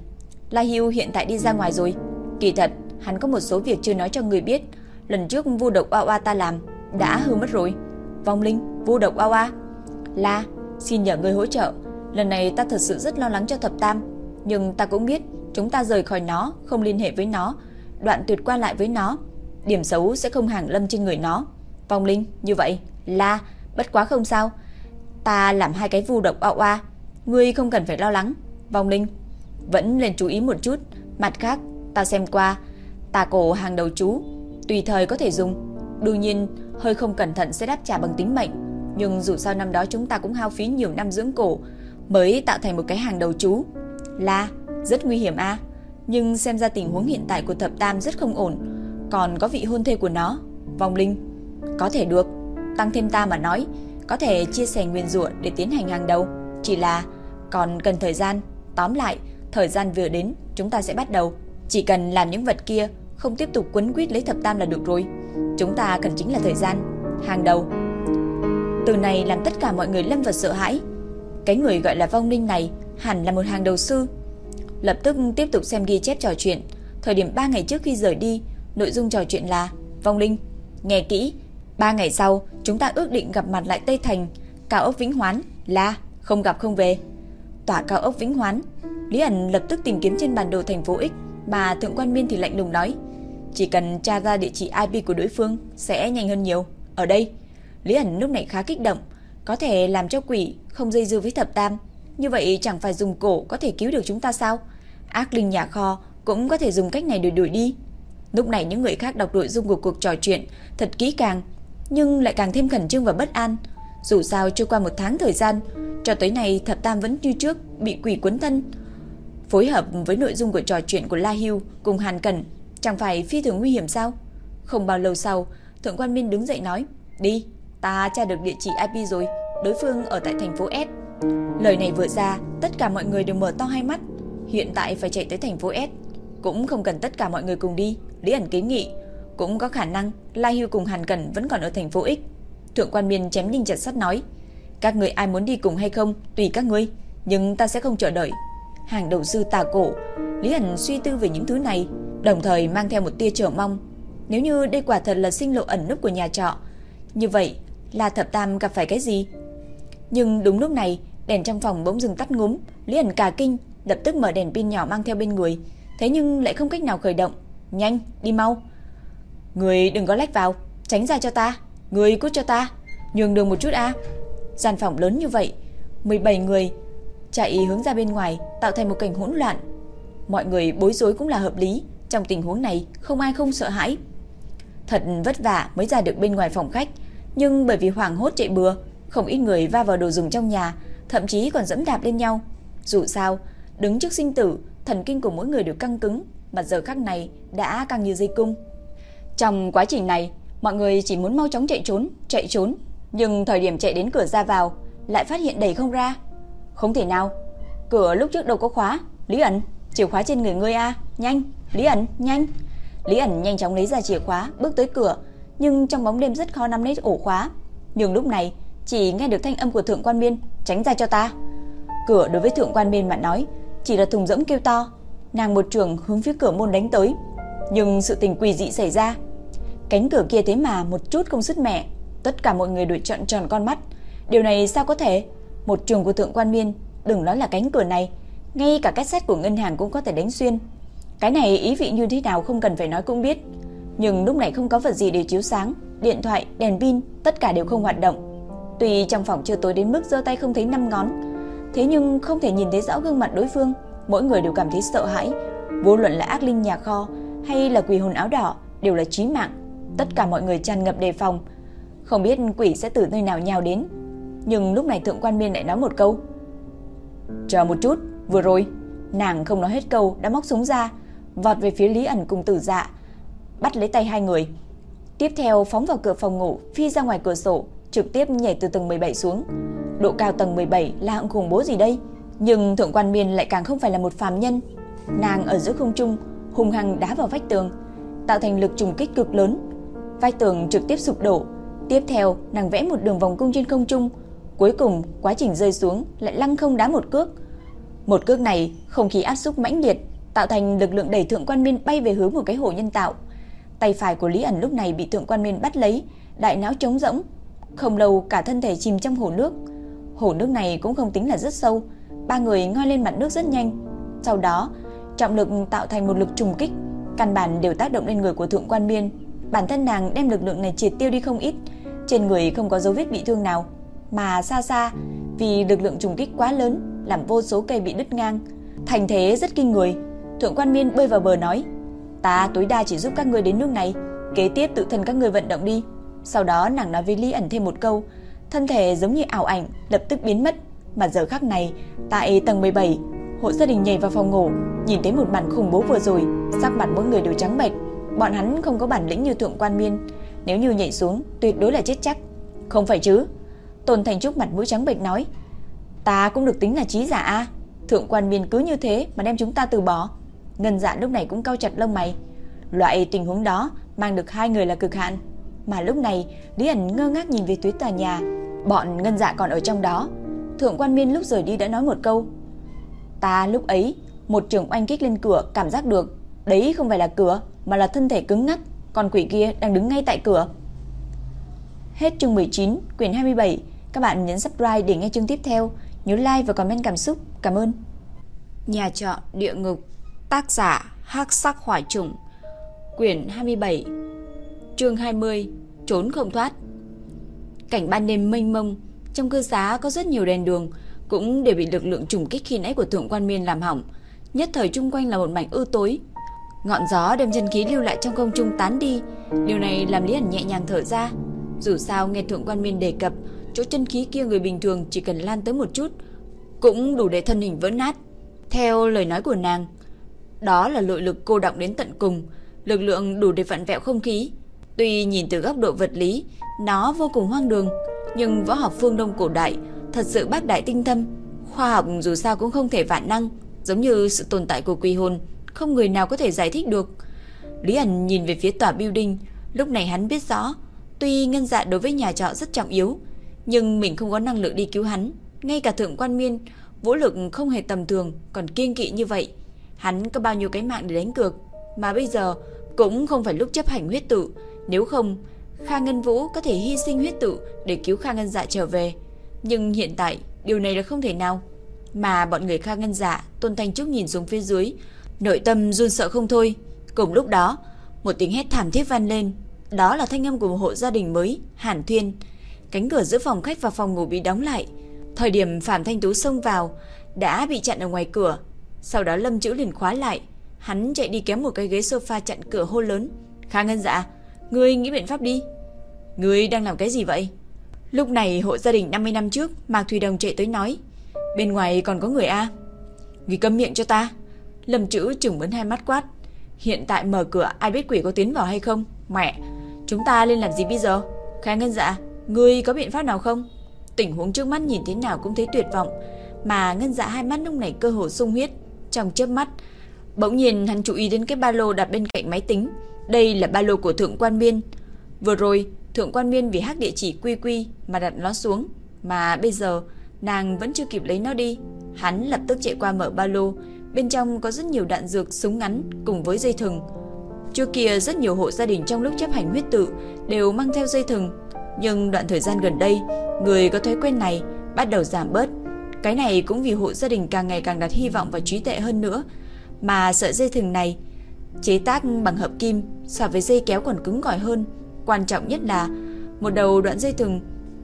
La Hưu hiện tại đi ra ngoài rồi. Kỳ thật, hắn có một số việc chưa nói cho người biết. Lần trước vu độc oa oa ta làm đã hư mất rồi. Vong linh, vu độc oa oa. La, xin nhờ ngươi hỗ trợ. Lần này ta thật sự rất lo lắng cho thập tam. Nhưng ta cũng biết chúng ta rời khỏi nó, không liên hệ với nó, đoạn tuyệt qua lại với nó. Điểm xấu sẽ không hàng lâm trên người nó. Vong linh, như vậy, la, bất quá không sao. Ta làm hai cái vu độc oa oa. Ngươi không cần phải lo lắng. Vong linh, vẫn nên chú ý một chút. Mặt khác, ta xem qua, tà cổ hàng đầu chú, tùy thời có thể dùng. Đương nhiên, hơi không cẩn thận sẽ đáp trả bằng tính mệnh. Nhưng dù sao năm đó chúng ta cũng hao phí nhiều năm dưỡng cổ, mới tạo thành một cái hàng đầu chú là rất nguy hiểm a. Nhưng xem ra tình huống hiện tại của thập tam rất không ổn, còn có vị hôn thê của nó, vong linh. Có thể được, tăng thêm ta mà nói, có thể chia sẻ nguyên rủa để tiến hành hàng đầu, chỉ là còn cần thời gian. Tóm lại, thời gian vừa đến, chúng ta sẽ bắt đầu. Chỉ cần làm những vật kia, không tiếp tục quấn quýt lấy thập tam là được rồi. Chúng ta cần chính là thời gian. Hàng đầu. Từ này làm tất cả mọi người lâm vào sợ hãi. Cái người gọi là vong linh này hẳn là một hàng đầu sư. Lập tức tiếp tục xem ghi chép trò chuyện. Thời điểm 3 ngày trước khi rời đi, nội dung trò chuyện là Vong linh, nghe kỹ. 3 ngày sau, chúng ta ước định gặp mặt lại Tây Thành, cao ốc Vĩnh Hoán, là không gặp không về. Tỏa cao ốc Vĩnh Hoán, Lý ẩn lập tức tìm kiếm trên bản đồ thành phố X, mà Thượng quan Miên thì lạnh lùng nói, chỉ cần tra ra địa chỉ IP của đối phương sẽ nhanh hơn nhiều. Ở đây, Lý ẩn lúc này khá kích động, có thể làm cho quỷ không dây dưa với thập tam. Như vậy chẳng phải dùng cổ có thể cứu được chúng ta sao? Ác linh nhà kho cũng có thể dùng cách này để đuổi đi. Lúc này những người khác đọc nội dung của cuộc trò chuyện thật kỹ càng, nhưng lại càng thêm khẩn trương và bất an. Dù sao trôi qua một tháng thời gian, cho tới nay thập tam vẫn như trước bị quỷ quấn thân. Phối hợp với nội dung của trò chuyện của La Hưu cùng Hàn Cẩn, chẳng phải phi thường nguy hiểm sao? Không bao lâu sau, Thượng quan Minh đứng dậy nói, đi, ta tra được địa chỉ IP rồi, đối phương ở tại thành phố S. Lời này vừa ra, tất cả mọi người đều mở to hai mắt. Hiện tại phải chạy tới thành phố S, cũng không cần tất cả mọi người cùng đi, Lý ẩn kiến nghị, cũng có khả năng La Hưu cùng Hàn Cẩn vẫn còn ở thành phố X. Thượng quan Miên chém đinh chặt sắt nói, các người ai muốn đi cùng hay không, tùy các ngươi, nhưng ta sẽ không chờ đợi. Hàng đầu sư tà cổ, Lý ẩn suy tư về những thứ này, đồng thời mang theo một tia chờ mong. Nếu như đây quả thật là sinh lộ ẩn nấp của nhà trọ, như vậy là thập tam gặp phải cái gì? Nhưng đúng lúc này, đèn trong phòng bỗng dừng tắt ngúm, Lý ẩn cả kinh, lập tức mở đèn pin nhỏ mang theo bên người, thế nhưng lại không cách nào khởi động. Nhanh, đi mau. Người đừng có lách vào, tránh ra cho ta. Người cút cho ta, nhường đường một chút a. Gian phòng lớn như vậy, 17 người chạy hướng ra bên ngoài, tạo thành một cảnh hỗn loạn. Mọi người bối rối cũng là hợp lý, trong tình huống này không ai không sợ hãi. Thật vất vả mới ra được bên ngoài phòng khách, nhưng bởi vì hoảng hốt chạy bừa, không ít người va vào đồ dùng trong nhà, thậm chí còn dẫm đạp lên nhau. Dù sao, đứng trước sinh tử, thần kinh của mỗi người đều căng cứng, mà giờ khắc này đã căng như dây cung. Trong quá trình này, mọi người chỉ muốn mau chóng chạy trốn, chạy trốn, nhưng thời điểm chạy đến cửa ra vào, lại phát hiện đẩy không ra. Không thể nào, cửa lúc trước đâu có khóa, Lý ẩn, chìa khóa trên người ngươi a, nhanh, Lý ẩn, nhanh. Lý ẩn nhanh chóng lấy ra chìa khóa, bước tới cửa, nhưng trong bóng đêm rất khó nắm lấy ổ khóa. Nhưng lúc này, chỉ nghe được thanh âm của thượng quan miên, tránh ra cho ta. Cửa đối với thượng quan miên mà nói, chỉ là thùng rỗng kêu to. Nàng một trường hướng phía cửa môn đánh tới, nhưng sự tình quỷ dị xảy ra. Cánh cửa kia thế mà một chút không sứt mẻ, tất cả mọi người đuổi trợn tròn con mắt. Điều này sao có thể? Một trường của thượng quan miên, đừng nói là cánh cửa này, ngay cả két sét của ngân hàng cũng có thể đánh xuyên. Cái này ý vị như thế nào không cần phải nói cũng biết. Nhưng lúc này không có vật gì để chiếu sáng, điện thoại, đèn pin, tất cả đều không hoạt động. Tuy trong phòng chưa tối đến mức giơ tay không thấy năm ngón, thế nhưng không thể nhìn thấy rõ gương mặt đối phương, mỗi người đều cảm thấy sợ hãi. Vô luận là ác linh nhà kho hay là quỷ hồn áo đỏ đều là chí mạng. Tất cả mọi người tràn ngập đề phòng, không biết quỷ sẽ từ nơi nào nhào đến. Nhưng lúc này thượng quan miên lại nói một câu. Chờ một chút, vừa rồi, nàng không nói hết câu đã móc súng ra, vọt về phía Lý ẩn cùng tử dạ, bắt lấy tay hai người. Tiếp theo phóng vào cửa phòng ngủ, phi ra ngoài cửa sổ, trực tiếp nhảy từ tầng 17 xuống. Độ cao tầng 17 là hạng khủng bố gì đây? Nhưng Thượng Quan Miên lại càng không phải là một phàm nhân. Nàng ở giữa không trung, hung hăng đá vào vách tường, tạo thành lực trùng kích cực lớn. Vách tường trực tiếp sụp đổ. Tiếp theo, nàng vẽ một đường vòng cung trên không trung, cuối cùng quá trình rơi xuống lại lăng không đá một cước. Một cước này, không khí áp xúc mãnh liệt, tạo thành lực lượng đẩy Thượng Quan Miên bay về hướng một cái hồ nhân tạo. Tay phải của Lý ẩn lúc này bị Thượng Quan Miên bắt lấy, đại não trống rỗng, không lâu cả thân thể chìm trong hồ nước. Hồ nước này cũng không tính là rất sâu, ba người ngoi lên mặt nước rất nhanh. Sau đó, trọng lực tạo thành một lực trùng kích, căn bản đều tác động lên người của Thượng Quan Miên. Bản thân nàng đem lực lượng này triệt tiêu đi không ít, trên người không có dấu vết bị thương nào, mà xa xa vì lực lượng trùng kích quá lớn, làm vô số cây bị đứt ngang, thành thế rất kinh người. Thượng Quan Miên bơi vào bờ nói: "Ta tối đa chỉ giúp các ngươi đến nước này, kế tiếp tự thân các ngươi vận động đi." Sau đó nàng nói với Lý ẩn thêm một câu, thân thể giống như ảo ảnh lập tức biến mất, mà giờ khắc này, tại tầng 17, hộ gia đình nhảy vào phòng ngủ, nhìn thấy một màn khủng bố vừa rồi, sắc mặt mỗi người đều trắng bệch. Bọn hắn không có bản lĩnh như thượng quan miên, nếu như nhảy xuống, tuyệt đối là chết chắc. Không phải chứ? Tôn Thành Trúc mặt mũi trắng bệch nói, ta cũng được tính là trí giả a. Thượng quan miên cứ như thế mà đem chúng ta từ bỏ. Ngân Dạ lúc này cũng cau chặt lông mày. Loại tình huống đó mang được hai người là cực hạn. Mà lúc này, Lý ẩn ngơ ngác nhìn về phía tòa nhà, bọn Ngân Dạ còn ở trong đó. Thượng quan Miên lúc rời đi đã nói một câu: "Ta lúc ấy, một trường oanh kích lên cửa, cảm giác được, đấy không phải là cửa, mà là thân thể cứng ngắc, còn quỷ kia đang đứng ngay tại cửa." Hết chương 19, quyển 27. Các bạn nhấn subscribe để nghe chương tiếp theo, nhớ like và comment cảm xúc. Cảm ơn. Nhà trọ địa ngục, tác giả Hắc Sắc Hỏa Trùng, quyển 27 Chương 20 Trốn không thoát. Cảnh ban đêm mênh mông, Trong cư xá có rất nhiều đèn đường, Cũng đều bị lực lượng trùng kích khi nãy của Thượng Quan Miên làm hỏng. Nhất thời chung quanh là một mảnh ư tối. Ngọn gió đem chân khí lưu lại trong công trung tán đi. Điều này làm Lý Ảnh nhẹ nhàng thở ra. Dù sao, nghe Thượng Quan Miên đề cập, Chỗ chân khí kia người bình thường chỉ cần lan tới một chút, Cũng đủ để thân hình vỡ nát. Theo lời nói của nàng, Đó là nội lực cô động đến tận cùng. Lực lượng đủ để vặn vẹo không khí. Tuy nhìn từ góc độ vật lý, nó vô cùng hoang đường, nhưng võ học phương Đông cổ đại thật sự bác đại tinh thâm. Khoa học dù sao cũng không thể vạn năng, giống như sự tồn tại của quỷ hồn, không người nào có thể giải thích được. Lý ẩn nhìn về phía tòa building, lúc này hắn biết rõ, tuy ngân dạ đối với nhà trọ rất trọng yếu, nhưng mình không có năng lực đi cứu hắn. Ngay cả thượng quan miên, vũ lực không hề tầm thường, còn kiên kỵ như vậy. Hắn có bao nhiêu cái mạng để đánh cược, mà bây giờ cũng không phải lúc chấp hành huyết tự, nếu không, Kha Ngân Vũ có thể hy sinh huyết tự để cứu Kha Ngân Dạ trở về. Nhưng hiện tại, điều này là không thể nào. Mà bọn người Kha Ngân Dạ, Tôn Thanh Trúc nhìn xuống phía dưới, nội tâm run sợ không thôi. Cùng lúc đó, một tiếng hét thảm thiết vang lên. Đó là thanh âm của một hộ gia đình mới, Hàn Thuyên. Cánh cửa giữa phòng khách và phòng ngủ bị đóng lại. Thời điểm Phạm Thanh Tú xông vào, đã bị chặn ở ngoài cửa. Sau đó Lâm Chữ liền khóa lại. Hắn chạy đi kéo một cái ghế sofa chặn cửa hô lớn. Kha Ngân Dạ, Ngươi nghĩ biện pháp đi. Ngươi đang làm cái gì vậy? Lúc này hộ gia đình 50 năm trước, Mạc Thùy Đồng chạy tới nói, bên ngoài còn có người a. Ngươi câm miệng cho ta. Lâm Chữ chừng bấn hai mắt quát, hiện tại mở cửa ai biết quỷ có tiến vào hay không? Mẹ, chúng ta lên làm gì bây giờ? Khai Ngân Dạ, ngươi có biện pháp nào không? Tình huống trước mắt nhìn thế nào cũng thấy tuyệt vọng, mà Ngân Dạ hai mắt lúc này cơ hồ sung huyết, trong chớp mắt, bỗng nhiên hắn chú ý đến cái ba lô đặt bên cạnh máy tính, đây là ba lô của Thượng Quan Miên. Vừa rồi, Thượng Quan Miên vì hắc địa chỉ quy quy mà đặt nó xuống, mà bây giờ nàng vẫn chưa kịp lấy nó đi. Hắn lập tức chạy qua mở ba lô, bên trong có rất nhiều đạn dược, súng ngắn cùng với dây thừng. Trước kia rất nhiều hộ gia đình trong lúc chấp hành huyết tự đều mang theo dây thừng, nhưng đoạn thời gian gần đây, người có thói quen này bắt đầu giảm bớt. Cái này cũng vì hộ gia đình càng ngày càng đặt hy vọng vào trí tệ hơn nữa, mà sợi dây thừng này Chế tác bằng hợp kim so với dây kéo còn cứng cỏi hơn. Quan trọng nhất là một đầu đoạn dây thừng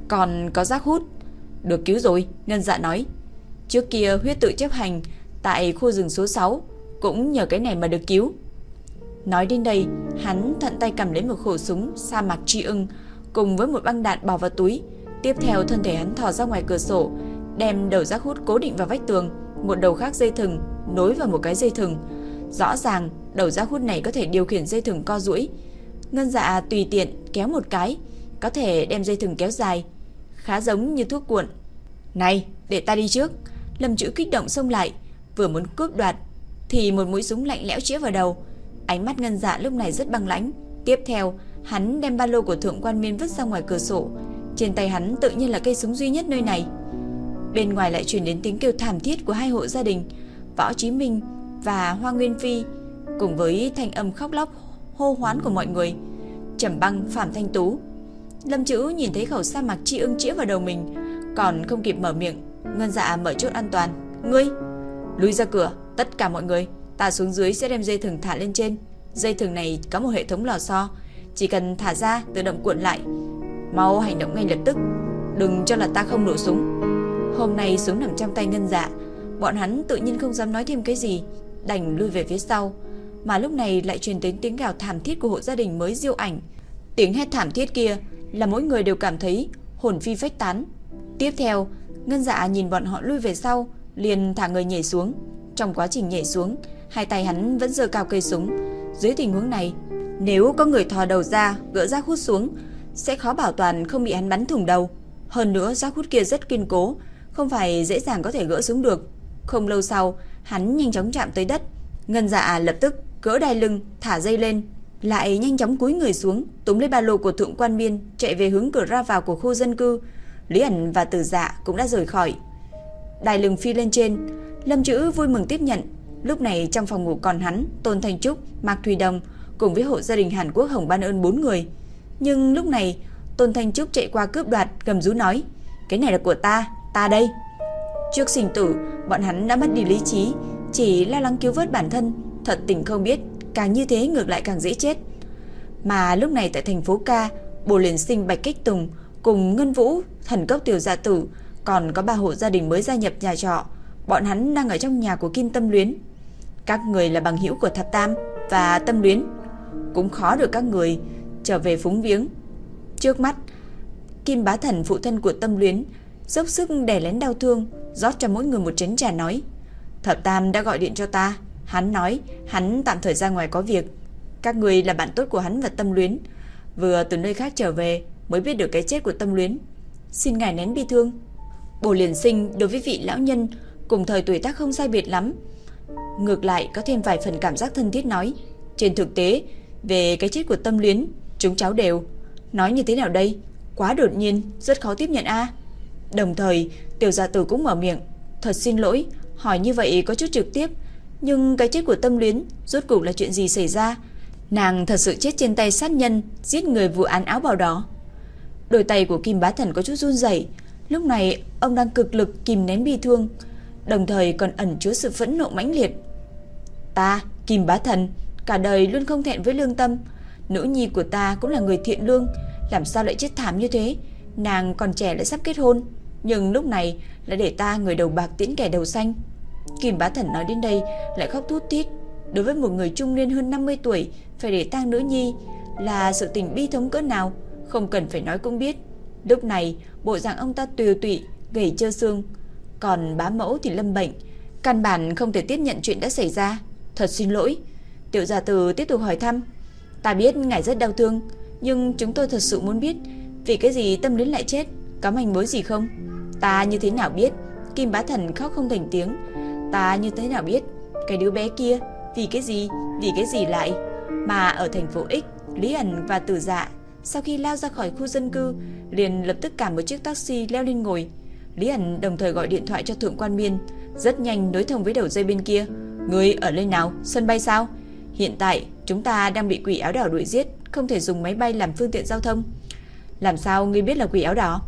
còn có rác hút. Được cứu rồi, Ngân Dạ nói. Trước kia huyết tự chấp hành tại khu rừng số 6 cũng nhờ cái này mà được cứu. Nói đến đây, hắn thận tay cầm lấy một khẩu súng sa mạc tri ưng cùng với một băng đạn bỏ vào túi. Tiếp theo thân thể hắn thò ra ngoài cửa sổ, đem đầu rác hút cố định vào vách tường, một đầu khác dây thừng nối vào một cái dây thừng. Rõ ràng đầu rác hút này có thể điều khiển dây thừng co duỗi. Ngân dạ tùy tiện kéo một cái, có thể đem dây thừng kéo dài, khá giống như thuốc cuộn. Này, để ta đi trước. Lâm Chữ kích động xông lại, vừa muốn cướp đoạt thì một mũi súng lạnh lẽo chĩa vào đầu. Ánh mắt Ngân Dạ lúc này rất băng lãnh. Tiếp theo, hắn đem ba lô của thượng quan Miên vứt ra ngoài cửa sổ. Trên tay hắn tự nhiên là cây súng duy nhất nơi này. Bên ngoài lại truyền đến tiếng kêu thảm thiết của hai hộ gia đình, Võ Chí Minh và Hoa Nguyên Phi, cùng với thanh âm khóc lóc hô hoán của mọi người. Trầm Băng, Phạm Thanh Tú. Lâm Chữ nhìn thấy khẩu sa mạc chi ưng chĩa vào đầu mình, còn không kịp mở miệng, Ngân Dạ mở chốt an toàn. "Ngươi, lùi ra cửa, tất cả mọi người, ta xuống dưới sẽ đem dây thừng thả lên trên. Dây thừng này có một hệ thống lò xo, chỉ cần thả ra tự động cuộn lại. Mau hành động ngay lập tức, đừng cho là ta không nổ súng." Hôm nay súng nằm trong tay Ngân Dạ, bọn hắn tự nhiên không dám nói thêm cái gì, đành lui về phía sau. Mà lúc này lại truyền đến tiếng gào thảm thiết của hộ gia đình mới diêu ảnh. Tiếng hét thảm thiết kia là mỗi người đều cảm thấy hồn phi phách tán. Tiếp theo, Ngân Dạ nhìn bọn họ lui về sau, liền thả người nhảy xuống. Trong quá trình nhảy xuống, hai tay hắn vẫn giơ cao cây súng. Dưới tình huống này, nếu có người thò đầu ra, gỡ rác hút xuống, sẽ khó bảo toàn không bị hắn bắn thủng đầu. Hơn nữa, rác hút kia rất kiên cố, không phải dễ dàng có thể gỡ xuống được. Không lâu sau, hắn nhanh chóng chạm tới đất. Ngân Dạ lập tức gỡ đai lưng, thả dây lên, lại nhanh chóng cúi người xuống, túm lấy ba lô của thượng quan biên, chạy về hướng cửa ra vào của khu dân cư. Lý ẩn và Tử Dạ cũng đã rời khỏi. Đài lưng phi lên trên, Lâm Chữ vui mừng tiếp nhận. Lúc này trong phòng ngủ còn hắn, Tôn Thanh Trúc, Mạc Thùy Đồng cùng với hộ gia đình Hàn Quốc Hồng Ban ơn bốn người. Nhưng lúc này, Tôn Thanh Trúc chạy qua cướp đoạt, gầm rú nói: "Cái này là của ta, ta đây." Trước sinh tử, bọn hắn đã mất đi lý trí, chỉ lo lắng cứu vớt bản thân, thật tình không biết, càng như thế ngược lại càng dễ chết. Mà lúc này tại thành phố Ca, Bồ Liên Sinh Bạch Kích Tùng cùng Ngân Vũ, Thần Cốc Tiểu Gia Tử, còn có ba hộ gia đình mới gia nhập nhà trọ, bọn hắn đang ở trong nhà của Kim Tâm Luyến. Các người là bằng hữu của Thập Tam và Tâm Luyến, cũng khó được các người trở về phúng viếng. Trước mắt, Kim Bá Thần phụ thân của Tâm Luyến dốc sức đè lén đau thương, rót cho mỗi người một chén trà nói: "Thập Tam đã gọi điện cho ta, hắn nói hắn tạm thời ra ngoài có việc, các người là bạn tốt của hắn và Tâm Luyến, vừa từ nơi khác trở về mới biết được cái chết của Tâm Luyến, xin ngài nén bi thương." Bồ Liền Sinh đối với vị lão nhân cùng thời tuổi tác không sai biệt lắm, ngược lại có thêm vài phần cảm giác thân thiết nói: "Trên thực tế, về cái chết của Tâm Luyến, chúng cháu đều nói như thế nào đây? Quá đột nhiên, rất khó tiếp nhận a." Đồng thời, tiểu gia tử cũng mở miệng, "Thật xin lỗi, hỏi như vậy có chút trực tiếp, nhưng cái chết của Tâm Luyến rốt cuộc là chuyện gì xảy ra? Nàng thật sự chết trên tay sát nhân, giết người vụ án áo bào đó Đôi tay của Kim Bá Thần có chút run rẩy, lúc này ông đang cực lực kìm nén bi thương, đồng thời còn ẩn chứa sự phẫn nộ mãnh liệt. "Ta, Kim Bá Thần, cả đời luôn không thẹn với lương tâm, nữ nhi của ta cũng là người thiện lương, làm sao lại chết thảm như thế? Nàng còn trẻ lại sắp kết hôn." nhưng lúc này lại để ta người đầu bạc tiễn kẻ đầu xanh. Kim Bá Thần nói đến đây lại khóc thút thít. Đối với một người trung niên hơn 50 tuổi phải để tang nữ nhi là sự tình bi thống cỡ nào, không cần phải nói cũng biết. Lúc này, bộ dạng ông ta tùy tụy, gầy trơ xương, còn bá mẫu thì lâm bệnh, căn bản không thể tiếp nhận chuyện đã xảy ra. Thật xin lỗi. Tiểu gia từ tiếp tục hỏi thăm. Ta biết ngài rất đau thương, nhưng chúng tôi thật sự muốn biết vì cái gì tâm lý lại chết, có manh mối gì không? Ta như thế nào biết? Kim Bá Thần khóc không thành tiếng. Ta như thế nào biết? Cái đứa bé kia, vì cái gì? Vì cái gì lại? Mà ở thành phố X, Lý ẩn và Tử Dạ sau khi lao ra khỏi khu dân cư, liền lập tức cảm một chiếc taxi leo lên ngồi. Lý ẩn đồng thời gọi điện thoại cho thượng quan Miên, rất nhanh nối thông với đầu dây bên kia. Người ở nơi nào? Sân bay sao? Hiện tại chúng ta đang bị quỷ áo đỏ đuổi giết, không thể dùng máy bay làm phương tiện giao thông. Làm sao ngươi biết là quỷ áo đỏ?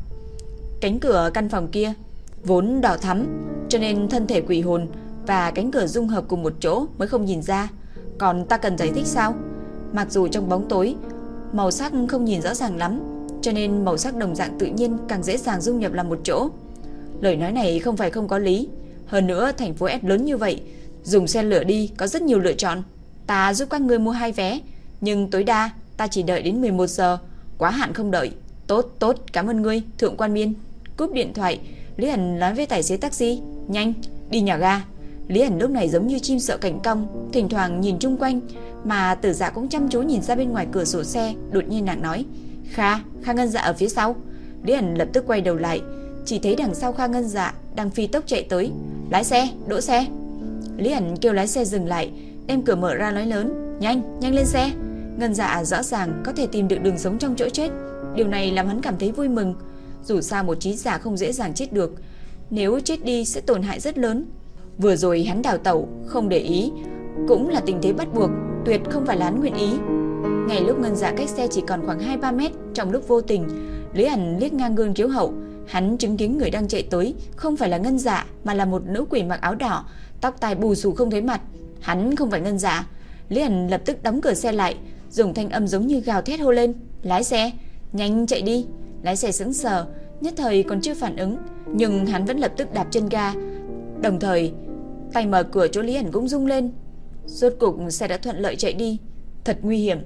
Cánh cửa căn phòng kia vốn đỏ thắm, cho nên thân thể quỷ hồn và cánh cửa dung hợp cùng một chỗ mới không nhìn ra. Còn ta cần giải thích sao? Mặc dù trong bóng tối, màu sắc không nhìn rõ ràng lắm, cho nên màu sắc đồng dạng tự nhiên càng dễ dàng dung nhập làm một chỗ. Lời nói này không phải không có lý. Hơn nữa, thành phố S lớn như vậy, dùng xe lửa đi có rất nhiều lựa chọn. Ta giúp các ngươi mua hai vé, nhưng tối đa ta chỉ đợi đến 11 giờ, quá hạn không đợi. Tốt, tốt, cảm ơn ngươi, thượng quan miên. Cúp điện thoại, Lý Hẳn nói với tài xế taxi, nhanh, đi nhà ga. Lý Hẳn lúc này giống như chim sợ cảnh cong, thỉnh thoảng nhìn chung quanh, mà tử dạ cũng chăm chú nhìn ra bên ngoài cửa sổ xe, đột nhiên nàng nói, Kha, Kha Ngân Dạ ở phía sau. Lý Hẳn lập tức quay đầu lại, chỉ thấy đằng sau Kha Ngân Dạ đang phi tốc chạy tới, Lái xe, đỗ xe. Lý ẩn kêu lái xe dừng lại, đem cửa mở ra nói lớn, nhanh, nhanh lên xe. Ngân dạ rõ ràng có thể tìm được đường sống trong chỗ chết. Điều này làm hắn cảm thấy vui mừng. Dù sao một trí giả không dễ dàng chết được, nếu chết đi sẽ tổn hại rất lớn. Vừa rồi hắn đào tẩu, không để ý, cũng là tình thế bắt buộc, tuyệt không phải là nguyện ý. Ngay lúc ngân dạ cách xe chỉ còn khoảng 2-3 mét, trong lúc vô tình, Lý ảnh liếc ngang gương chiếu hậu, hắn chứng kiến người đang chạy tới không phải là ngân dạ mà là một nữ quỷ mặc áo đỏ, tóc tai bù xù không thấy mặt. Hắn không phải ngân dạ. Lý ảnh lập tức đóng cửa xe lại, dùng thanh âm giống như gào thét hô lên, "Lái xe, nhanh chạy đi." Lái xe sững sờ, nhất thời còn chưa phản ứng, nhưng hắn vẫn lập tức đạp chân ga, đồng thời tay mở cửa chỗ Lý Ảnh cũng rung lên. Rốt cục xe đã thuận lợi chạy đi, thật nguy hiểm.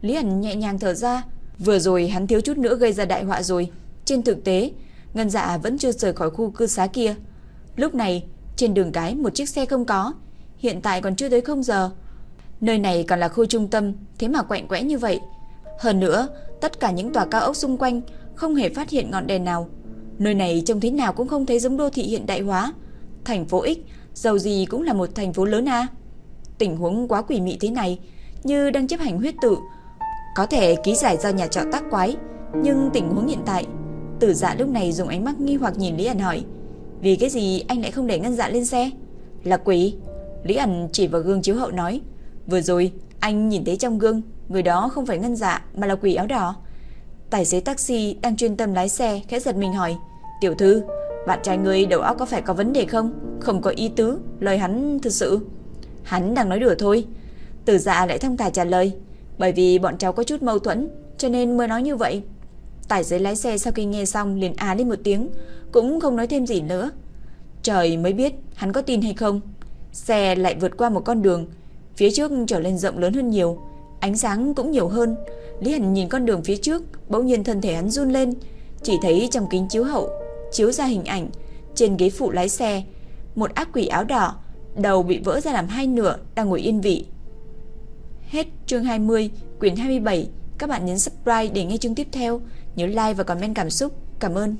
Lý Ảnh nhẹ nhàng thở ra, vừa rồi hắn thiếu chút nữa gây ra đại họa rồi. Trên thực tế, Ngân Dạ vẫn chưa rời khỏi khu cư xá kia. Lúc này, trên đường cái một chiếc xe không có, hiện tại còn chưa tới không giờ. Nơi này còn là khu trung tâm, thế mà quạnh quẽ như vậy. Hơn nữa, tất cả những tòa cao ốc xung quanh không hề phát hiện ngọn đèn nào. Nơi này trông thế nào cũng không thấy giống đô thị hiện đại hóa. Thành phố X, dầu gì cũng là một thành phố lớn a. Tình huống quá quỷ mị thế này, như đang chấp hành huyết tự. Có thể ký giải do nhà trọ tác quái, nhưng tình huống hiện tại, Tử Dạ lúc này dùng ánh mắt nghi hoặc nhìn Lý ẩn hỏi, vì cái gì anh lại không để ngân dạ lên xe? Là quỷ. Lý ẩn chỉ vào gương chiếu hậu nói, vừa rồi anh nhìn thấy trong gương, người đó không phải ngân dạ mà là quỷ áo đỏ. Tài xế taxi đang chuyên tâm lái xe khẽ giật mình hỏi, tiểu thư, bạn trai người đầu óc có phải có vấn đề không? Không có ý tứ, lời hắn thực sự. Hắn đang nói đùa thôi. Tử dạ lại thông thả trả lời, bởi vì bọn cháu có chút mâu thuẫn, cho nên mới nói như vậy. Tài xế lái xe sau khi nghe xong liền á lên một tiếng, cũng không nói thêm gì nữa. Trời mới biết hắn có tin hay không. Xe lại vượt qua một con đường, phía trước trở lên rộng lớn hơn nhiều, ánh sáng cũng nhiều hơn. Lý Hành nhìn con đường phía trước, bỗng nhiên thân thể hắn run lên, chỉ thấy trong kính chiếu hậu chiếu ra hình ảnh trên ghế phụ lái xe, một ác quỷ áo đỏ, đầu bị vỡ ra làm hai nửa đang ngồi yên vị. Hết chương 20, quyển 27. Các bạn nhấn subscribe để nghe chương tiếp theo. Nhớ like và comment cảm xúc. Cảm ơn.